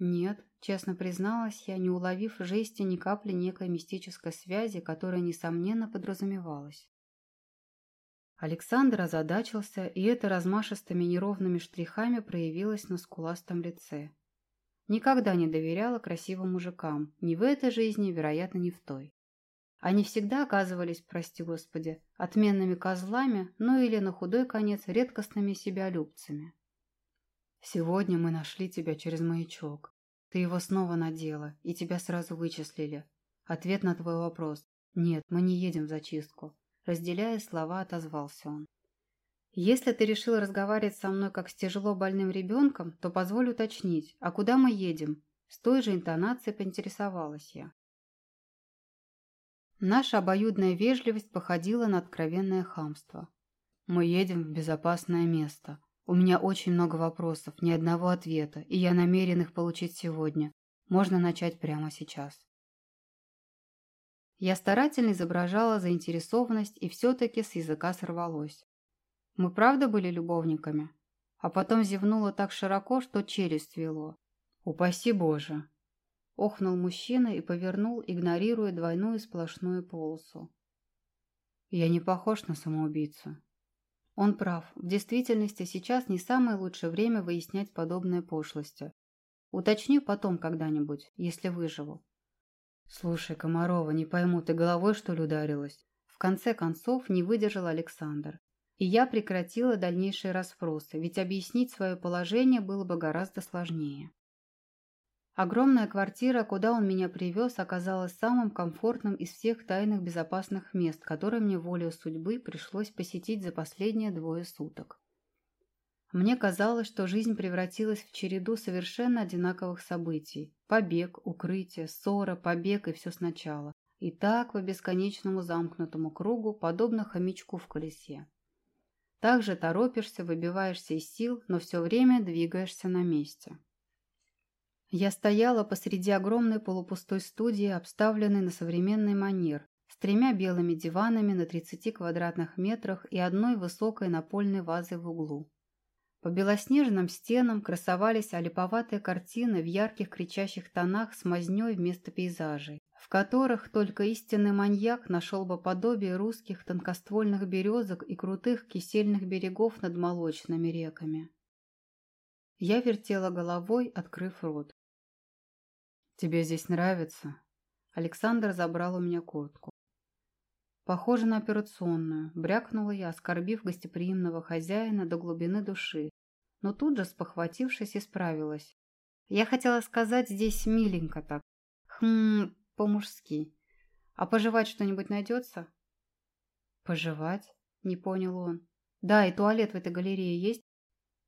Нет, честно призналась я, не уловив в жесте ни капли некой мистической связи, которая, несомненно, подразумевалась. Александр озадачился, и это размашистыми неровными штрихами проявилось на скуластом лице. Никогда не доверяла красивым мужикам, ни в этой жизни, вероятно, ни в той. Они всегда оказывались, прости господи, отменными козлами, ну или на худой конец редкостными себялюбцами. Сегодня мы нашли тебя через маячок. Ты его снова надела, и тебя сразу вычислили. Ответ на твой вопрос. Нет, мы не едем в зачистку. Разделяя слова, отозвался он. Если ты решил разговаривать со мной как с тяжело больным ребенком, то позволь уточнить, а куда мы едем? С той же интонацией поинтересовалась я. Наша обоюдная вежливость походила на откровенное хамство. Мы едем в безопасное место. У меня очень много вопросов, ни одного ответа, и я намерен их получить сегодня. Можно начать прямо сейчас. Я старательно изображала заинтересованность, и все-таки с языка сорвалось. Мы правда были любовниками? А потом зевнула так широко, что челюсть свело. «Упаси Боже!» Охнул мужчина и повернул, игнорируя двойную сплошную полосу. «Я не похож на самоубийцу. Он прав. В действительности сейчас не самое лучшее время выяснять подобные пошлости. Уточню потом когда-нибудь, если выживу. Слушай, Комарова, не пойму, ты головой что ли ударилась? В конце концов не выдержал Александр. И я прекратила дальнейшие расспросы, ведь объяснить свое положение было бы гораздо сложнее. Огромная квартира, куда он меня привез, оказалась самым комфортным из всех тайных безопасных мест, которые мне волею судьбы пришлось посетить за последние двое суток. Мне казалось, что жизнь превратилась в череду совершенно одинаковых событий. Побег, укрытие, ссора, побег и все сначала. И так по бесконечному замкнутому кругу, подобно хомячку в колесе. Также торопишься, выбиваешься из сил, но все время двигаешься на месте. Я стояла посреди огромной полупустой студии, обставленной на современный манер, с тремя белыми диванами на 30 квадратных метрах и одной высокой напольной вазой в углу. По белоснежным стенам красовались олиповатые картины в ярких кричащих тонах с мазнёй вместо пейзажей, в которых только истинный маньяк нашел бы подобие русских тонкоствольных березок и крутых кисельных берегов над молочными реками. Я вертела головой, открыв рот. «Тебе здесь нравится?» Александр забрал у меня куртку. Похоже на операционную, брякнула я, оскорбив гостеприимного хозяина до глубины души, но тут же, спохватившись, исправилась. Я хотела сказать здесь миленько так. Хм, по-мужски. А пожевать что-нибудь найдется? Пожевать? Не понял он. Да, и туалет в этой галерее есть?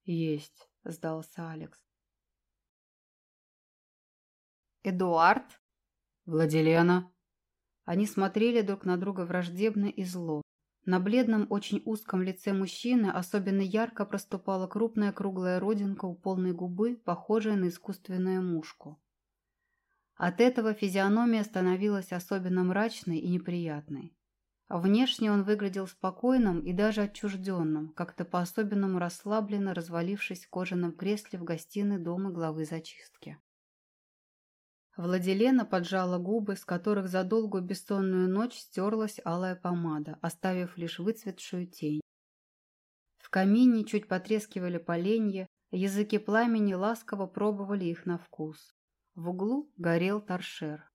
Есть, сдался Алекс. Эдуард? Владилена? Они смотрели друг на друга враждебно и зло. На бледном, очень узком лице мужчины особенно ярко проступала крупная круглая родинка у полной губы, похожая на искусственную мушку. От этого физиономия становилась особенно мрачной и неприятной. Внешне он выглядел спокойным и даже отчужденным, как-то по-особенному расслабленно развалившись в кожаном кресле в гостиной дома главы зачистки. Владилена поджала губы, с которых за долгую бессонную ночь стерлась алая помада, оставив лишь выцветшую тень. В камине чуть потрескивали поленья, языки пламени ласково пробовали их на вкус. В углу горел торшер.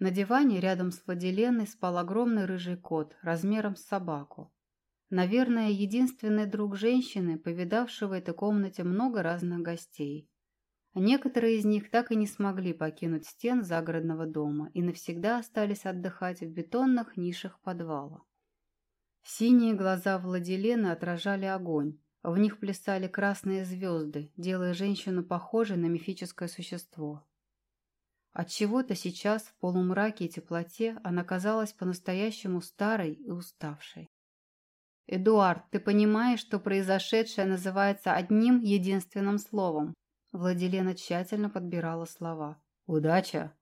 На диване рядом с Владиленой спал огромный рыжий кот, размером с собаку. Наверное, единственный друг женщины, повидавший в этой комнате много разных гостей. Некоторые из них так и не смогли покинуть стен загородного дома и навсегда остались отдыхать в бетонных нишах подвала. Синие глаза Владилены отражали огонь. В них плясали красные звезды, делая женщину похожей на мифическое существо. Отчего-то сейчас, в полумраке и теплоте, она казалась по-настоящему старой и уставшей. «Эдуард, ты понимаешь, что произошедшее называется одним единственным словом Владилена тщательно подбирала слова. «Удача!»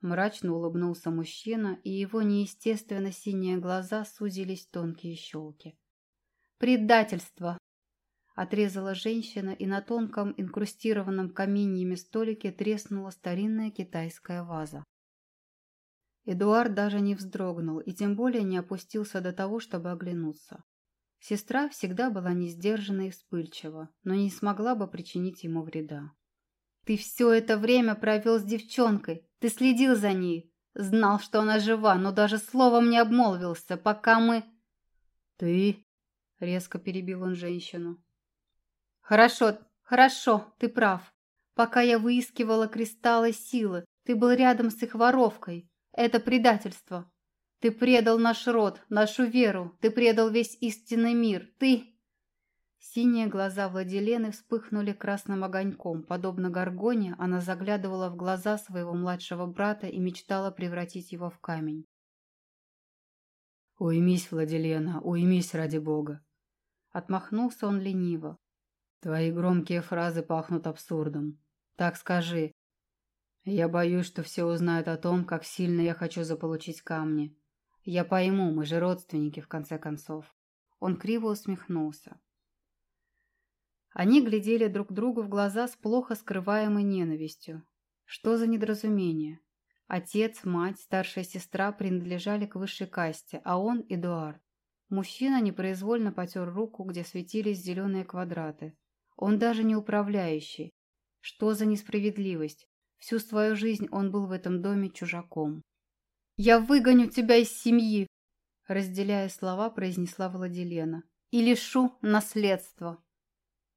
Мрачно улыбнулся мужчина, и его неестественно синие глаза сузились в тонкие щелки. «Предательство!» Отрезала женщина, и на тонком инкрустированном каменьями столике треснула старинная китайская ваза. Эдуард даже не вздрогнул и тем более не опустился до того, чтобы оглянуться. Сестра всегда была несдержана и вспыльчива, но не смогла бы причинить ему вреда. «Ты все это время провел с девчонкой, ты следил за ней, знал, что она жива, но даже словом не обмолвился, пока мы...» «Ты?» — резко перебил он женщину. «Хорошо, хорошо, ты прав. Пока я выискивала кристаллы силы, ты был рядом с их воровкой. Это предательство. Ты предал наш род, нашу веру, ты предал весь истинный мир, ты...» Синие глаза Владилены вспыхнули красным огоньком. Подобно горгоне, она заглядывала в глаза своего младшего брата и мечтала превратить его в камень. «Уймись, Владилена, уймись ради бога!» Отмахнулся он лениво. «Твои громкие фразы пахнут абсурдом. Так скажи. Я боюсь, что все узнают о том, как сильно я хочу заполучить камни. Я пойму, мы же родственники, в конце концов. Он криво усмехнулся. Они глядели друг другу в глаза с плохо скрываемой ненавистью. Что за недоразумение? Отец, мать, старшая сестра принадлежали к высшей касте, а он – Эдуард. Мужчина непроизвольно потер руку, где светились зеленые квадраты. Он даже не управляющий. Что за несправедливость? Всю свою жизнь он был в этом доме чужаком. «Я выгоню тебя из семьи!» Разделяя слова, произнесла Владилена. «И лишу наследства!»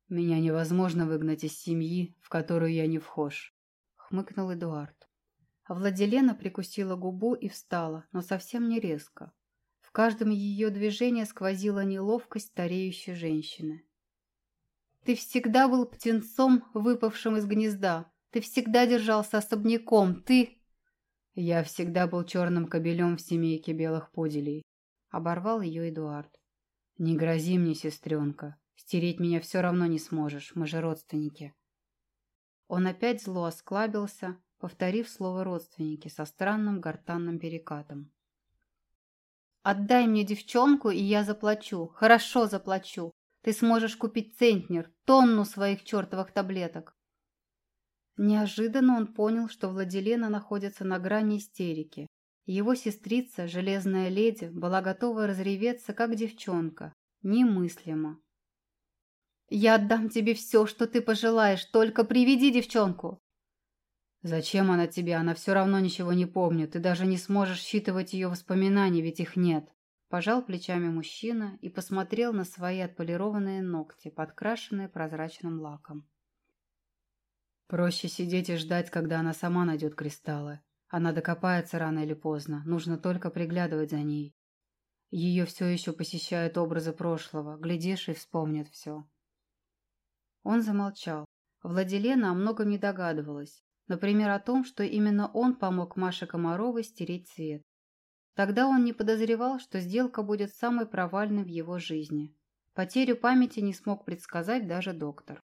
«Меня невозможно выгнать из семьи, в которую я не вхож», — хмыкнул Эдуард. Владилена прикусила губу и встала, но совсем не резко. В каждом ее движении сквозила неловкость стареющей женщины. «Ты всегда был птенцом, выпавшим из гнезда. Ты всегда держался особняком. Ты...» Я всегда был черным кобелем в семейке белых пуделей. Оборвал ее Эдуард. Не грози мне, сестренка. Стереть меня все равно не сможешь, мы же родственники. Он опять зло осклабился, повторив слово «родственники» со странным гортанным перекатом. «Отдай мне девчонку, и я заплачу. Хорошо заплачу. Ты сможешь купить центнер, тонну своих чертовых таблеток». Неожиданно он понял, что Владилена находится на грани истерики. Его сестрица, железная леди, была готова разреветься, как девчонка. Немыслимо. «Я отдам тебе все, что ты пожелаешь, только приведи девчонку!» «Зачем она тебе? Она все равно ничего не помнит. Ты даже не сможешь считывать ее воспоминания, ведь их нет». Пожал плечами мужчина и посмотрел на свои отполированные ногти, подкрашенные прозрачным лаком. Проще сидеть и ждать, когда она сама найдет кристаллы. Она докопается рано или поздно, нужно только приглядывать за ней. Ее все еще посещают образы прошлого, глядишь и вспомнит все. Он замолчал. Владилена о многом не догадывалась. Например, о том, что именно он помог Маше Комаровой стереть цвет. Тогда он не подозревал, что сделка будет самой провальной в его жизни. Потерю памяти не смог предсказать даже доктор.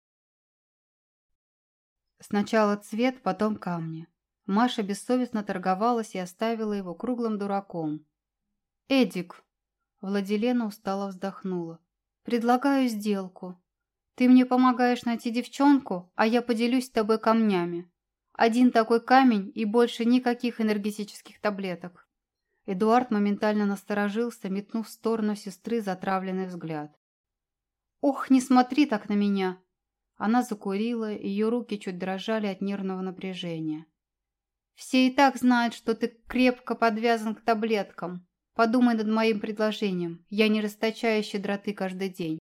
Сначала цвет, потом камни. Маша бессовестно торговалась и оставила его круглым дураком. «Эдик!» Владилена устало вздохнула. «Предлагаю сделку. Ты мне помогаешь найти девчонку, а я поделюсь с тобой камнями. Один такой камень и больше никаких энергетических таблеток». Эдуард моментально насторожился, метнув в сторону сестры затравленный взгляд. «Ох, не смотри так на меня!» Она закурила, ее руки чуть дрожали от нервного напряжения. «Все и так знают, что ты крепко подвязан к таблеткам. Подумай над моим предложением. Я не расточаю щедроты каждый день».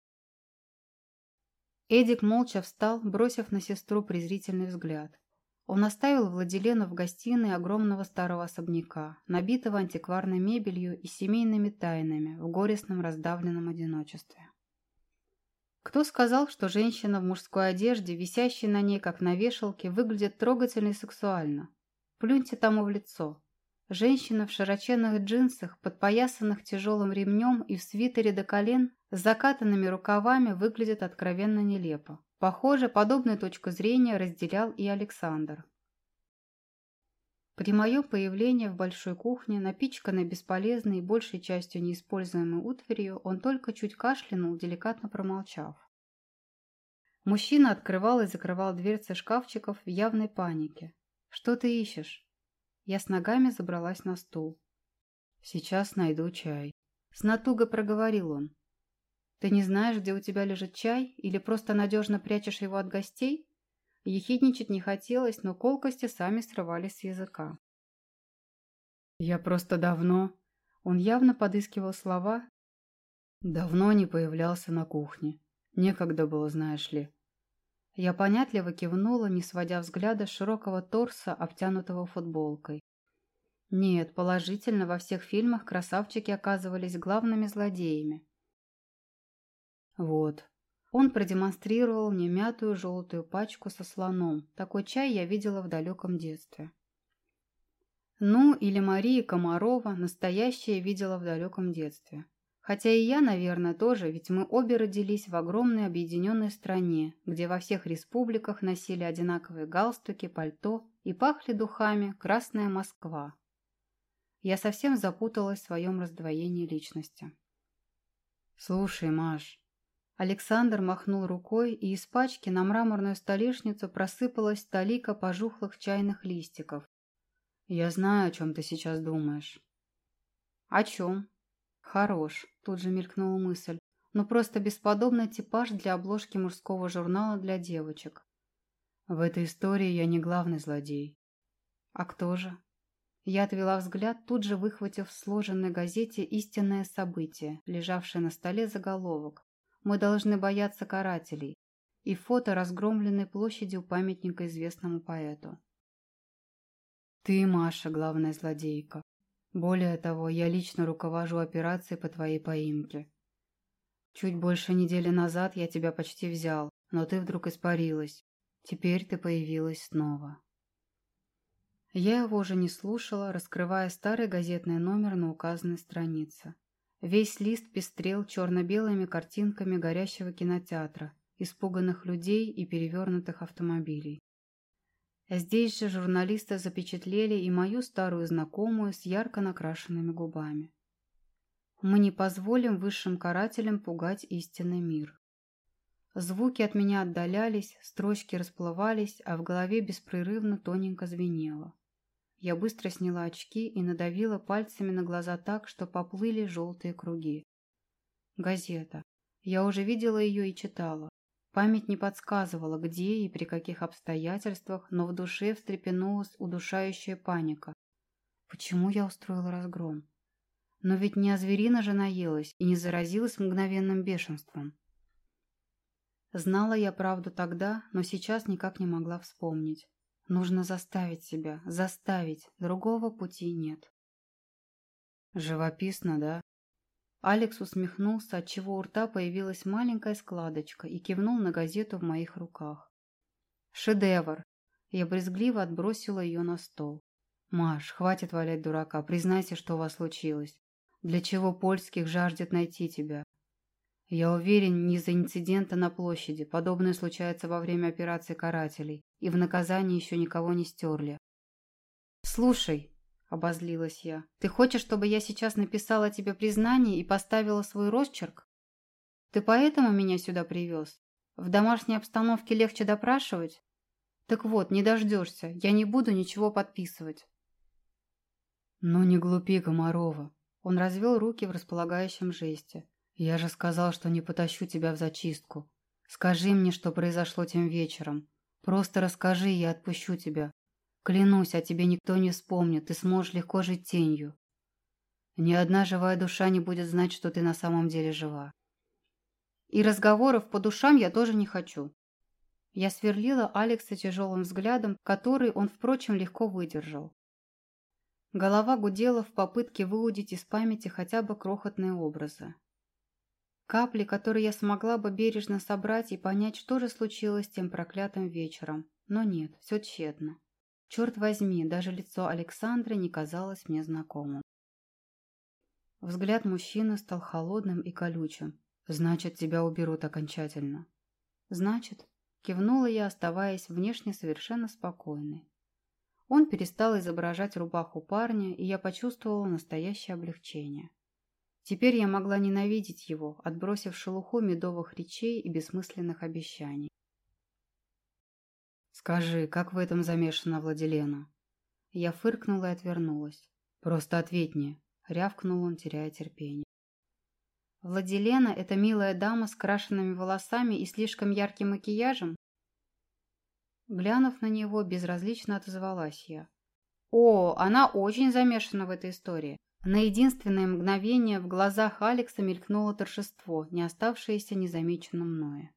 Эдик молча встал, бросив на сестру презрительный взгляд. Он оставил Владилену в гостиной огромного старого особняка, набитого антикварной мебелью и семейными тайнами в горестном раздавленном одиночестве. Кто сказал, что женщина в мужской одежде, висящей на ней, как на вешалке, выглядит трогательно и сексуально? Плюньте тому в лицо. Женщина в широченных джинсах, подпоясанных тяжелым ремнем и в свитере до колен, с закатанными рукавами выглядит откровенно нелепо. Похоже, подобную точку зрения разделял и Александр. При моем появлении в большой кухне, напичканной бесполезной и большей частью неиспользуемой утварью, он только чуть кашлянул, деликатно промолчав. Мужчина открывал и закрывал дверцы шкафчиков в явной панике. «Что ты ищешь?» Я с ногами забралась на стул. «Сейчас найду чай». С натугой проговорил он. «Ты не знаешь, где у тебя лежит чай, или просто надежно прячешь его от гостей?» Ехидничать не хотелось, но колкости сами срывались с языка. «Я просто давно...» Он явно подыскивал слова. «Давно не появлялся на кухне. Некогда было, знаешь ли». Я понятливо кивнула, не сводя взгляда широкого торса, обтянутого футболкой. Нет, положительно, во всех фильмах красавчики оказывались главными злодеями. Вот, он продемонстрировал мне мятую желтую пачку со слоном. Такой чай я видела в далеком детстве. Ну, или Мария Комарова, настоящая видела в далеком детстве. Хотя и я, наверное, тоже, ведь мы обе родились в огромной объединенной стране, где во всех республиках носили одинаковые галстуки, пальто и пахли духами «Красная Москва». Я совсем запуталась в своем раздвоении личности. «Слушай, Маш, Александр махнул рукой, и из пачки на мраморную столешницу просыпалась талика пожухлых чайных листиков. «Я знаю, о чем ты сейчас думаешь». «О чем?» «Хорош», — тут же мелькнула мысль. «Ну просто бесподобный типаж для обложки мужского журнала для девочек». «В этой истории я не главный злодей». «А кто же?» Я отвела взгляд, тут же выхватив в сложенной газете истинное событие, лежавшее на столе заголовок. Мы должны бояться карателей. И фото разгромленной площади у памятника известному поэту. Ты, Маша, главная злодейка. Более того, я лично руковожу операцией по твоей поимке. Чуть больше недели назад я тебя почти взял, но ты вдруг испарилась. Теперь ты появилась снова. Я его уже не слушала, раскрывая старый газетный номер на указанной странице. Весь лист пестрел черно-белыми картинками горящего кинотеатра, испуганных людей и перевернутых автомобилей. Здесь же журналисты запечатлели и мою старую знакомую с ярко накрашенными губами. Мы не позволим высшим карателям пугать истинный мир. Звуки от меня отдалялись, строчки расплывались, а в голове беспрерывно тоненько звенело. Я быстро сняла очки и надавила пальцами на глаза так, что поплыли желтые круги. Газета. Я уже видела ее и читала. Память не подсказывала, где и при каких обстоятельствах, но в душе встрепенулась удушающая паника. Почему я устроила разгром? Но ведь не озверина же наелась и не заразилась мгновенным бешенством. Знала я правду тогда, но сейчас никак не могла вспомнить. Нужно заставить себя, заставить, другого пути нет. Живописно, да? Алекс усмехнулся, отчего у рта появилась маленькая складочка и кивнул на газету в моих руках. Шедевр! Я брезгливо отбросила ее на стол. «Маш, хватит валять дурака, признайся, что у вас случилось. Для чего польских жаждет найти тебя? Я уверен, не из-за инцидента на площади. Подобное случается во время операции карателей. И в наказании еще никого не стерли. «Слушай», — обозлилась я, — «ты хочешь, чтобы я сейчас написала тебе признание и поставила свой росчерк? Ты поэтому меня сюда привез? В домашней обстановке легче допрашивать? Так вот, не дождешься, я не буду ничего подписывать». «Ну не глупи, Комарова», — он развел руки в располагающем жесте. «Я же сказал, что не потащу тебя в зачистку. Скажи мне, что произошло тем вечером. Просто расскажи, я отпущу тебя. Клянусь, о тебе никто не вспомнит, ты сможешь легко жить тенью. Ни одна живая душа не будет знать, что ты на самом деле жива. И разговоров по душам я тоже не хочу». Я сверлила Алекса тяжелым взглядом, который он, впрочем, легко выдержал. Голова гудела в попытке выудить из памяти хотя бы крохотные образы. Капли, которые я смогла бы бережно собрать и понять, что же случилось тем проклятым вечером. Но нет, все тщетно. Черт возьми, даже лицо Александры не казалось мне знакомым. Взгляд мужчины стал холодным и колючим. «Значит, тебя уберут окончательно». «Значит», — кивнула я, оставаясь внешне совершенно спокойной. Он перестал изображать рубаху парня, и я почувствовала настоящее облегчение. Теперь я могла ненавидеть его, отбросив шелуху медовых речей и бессмысленных обещаний. «Скажи, как в этом замешана Владилена?» Я фыркнула и отвернулась. «Просто ответь мне», — рявкнул он, теряя терпение. «Владилена — это милая дама с крашенными волосами и слишком ярким макияжем?» Глянув на него, безразлично отозвалась я. «О, она очень замешана в этой истории. На единственное мгновение в глазах Алекса мелькнуло торжество, не оставшееся незамеченным мною.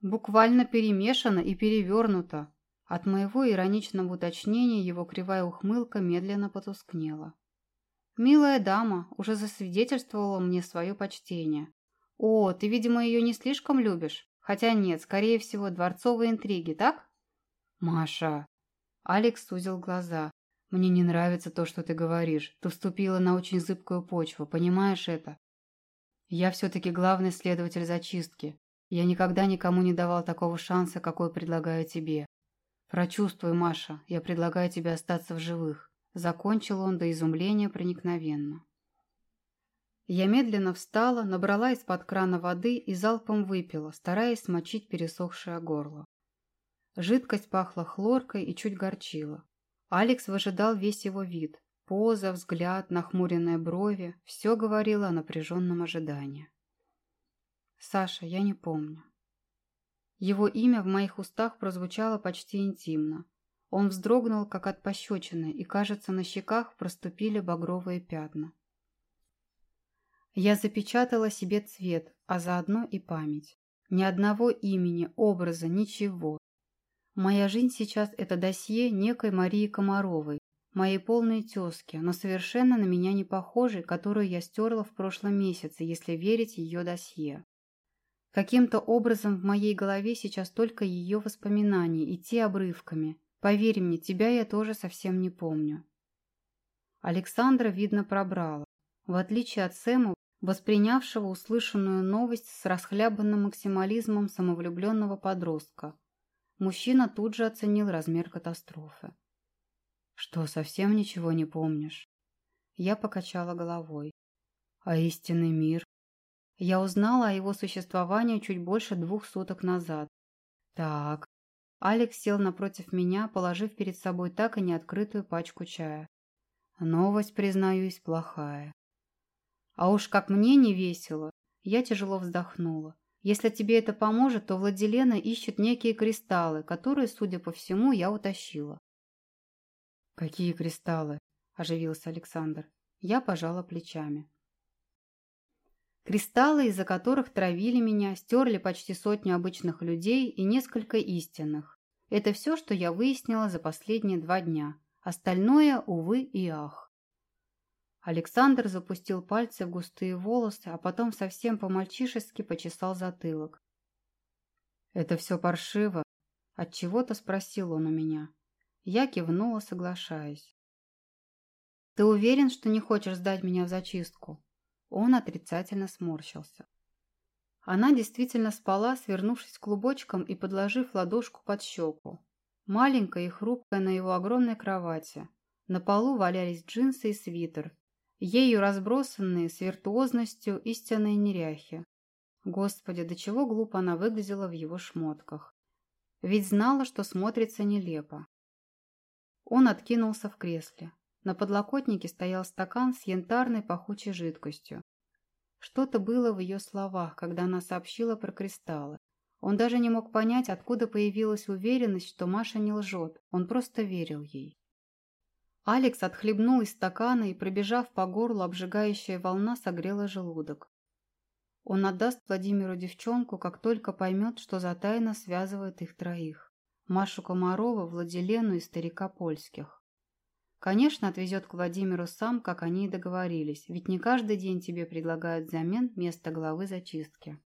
Буквально перемешано и перевернуто. От моего ироничного уточнения его кривая ухмылка медленно потускнела. «Милая дама уже засвидетельствовала мне свое почтение. О, ты, видимо, ее не слишком любишь? Хотя нет, скорее всего, дворцовые интриги, так?» «Маша!» Алекс сузил глаза. Мне не нравится то, что ты говоришь. Ты вступила на очень зыбкую почву, понимаешь это? Я все-таки главный следователь зачистки. Я никогда никому не давал такого шанса, какой предлагаю тебе. Прочувствуй, Маша, я предлагаю тебе остаться в живых. Закончил он до изумления проникновенно. Я медленно встала, набрала из-под крана воды и залпом выпила, стараясь смочить пересохшее горло. Жидкость пахла хлоркой и чуть горчила. Алекс выжидал весь его вид. Поза, взгляд, нахмуренные брови – все говорило о напряженном ожидании. «Саша, я не помню». Его имя в моих устах прозвучало почти интимно. Он вздрогнул, как от пощечины, и, кажется, на щеках проступили багровые пятна. Я запечатала себе цвет, а заодно и память. Ни одного имени, образа, ничего. Моя жизнь сейчас – это досье некой Марии Комаровой, моей полной тезки, но совершенно на меня не похожей, которую я стерла в прошлом месяце, если верить ее досье. Каким-то образом в моей голове сейчас только ее воспоминания и те обрывками. Поверь мне, тебя я тоже совсем не помню. Александра, видно, пробрала. В отличие от Сэма, воспринявшего услышанную новость с расхлябанным максимализмом самовлюбленного подростка, мужчина тут же оценил размер катастрофы. «Что, совсем ничего не помнишь?» Я покачала головой. «А истинный мир?» Я узнала о его существовании чуть больше двух суток назад. Так. Алекс сел напротив меня, положив перед собой так и неоткрытую пачку чая. Новость, признаюсь, плохая. А уж как мне не весело. Я тяжело вздохнула. Если тебе это поможет, то Владилена ищет некие кристаллы, которые, судя по всему, я утащила. «Какие кристаллы?» – оживился Александр. Я пожала плечами. Кристаллы, из-за которых травили меня, стерли почти сотню обычных людей и несколько истинных. Это все, что я выяснила за последние два дня. Остальное, увы и ах. Александр запустил пальцы в густые волосы, а потом совсем по-мальчишески почесал затылок. «Это все паршиво?» Отчего-то спросил он у меня. Я кивнула, соглашаясь. «Ты уверен, что не хочешь сдать меня в зачистку?» Он отрицательно сморщился. Она действительно спала, свернувшись клубочком и подложив ладошку под щеку. Маленькая и хрупкая на его огромной кровати. На полу валялись джинсы и свитер, ею разбросанные с виртуозностью истинные неряхи. Господи, до чего глупо она выглядела в его шмотках. Ведь знала, что смотрится нелепо. Он откинулся в кресле. На подлокотнике стоял стакан с янтарной пахучей жидкостью. Что-то было в ее словах, когда она сообщила про кристаллы. Он даже не мог понять, откуда появилась уверенность, что Маша не лжет. Он просто верил ей. Алекс отхлебнул из стакана и, пробежав по горлу, обжигающая волна согрела желудок. Он отдаст Владимиру девчонку, как только поймет, что за тайна связывает их троих. Машу Комарова, Владилену и старика Польских. Конечно, отвезет к Владимиру сам, как они и договорились, ведь не каждый день тебе предлагают взамен место главы зачистки.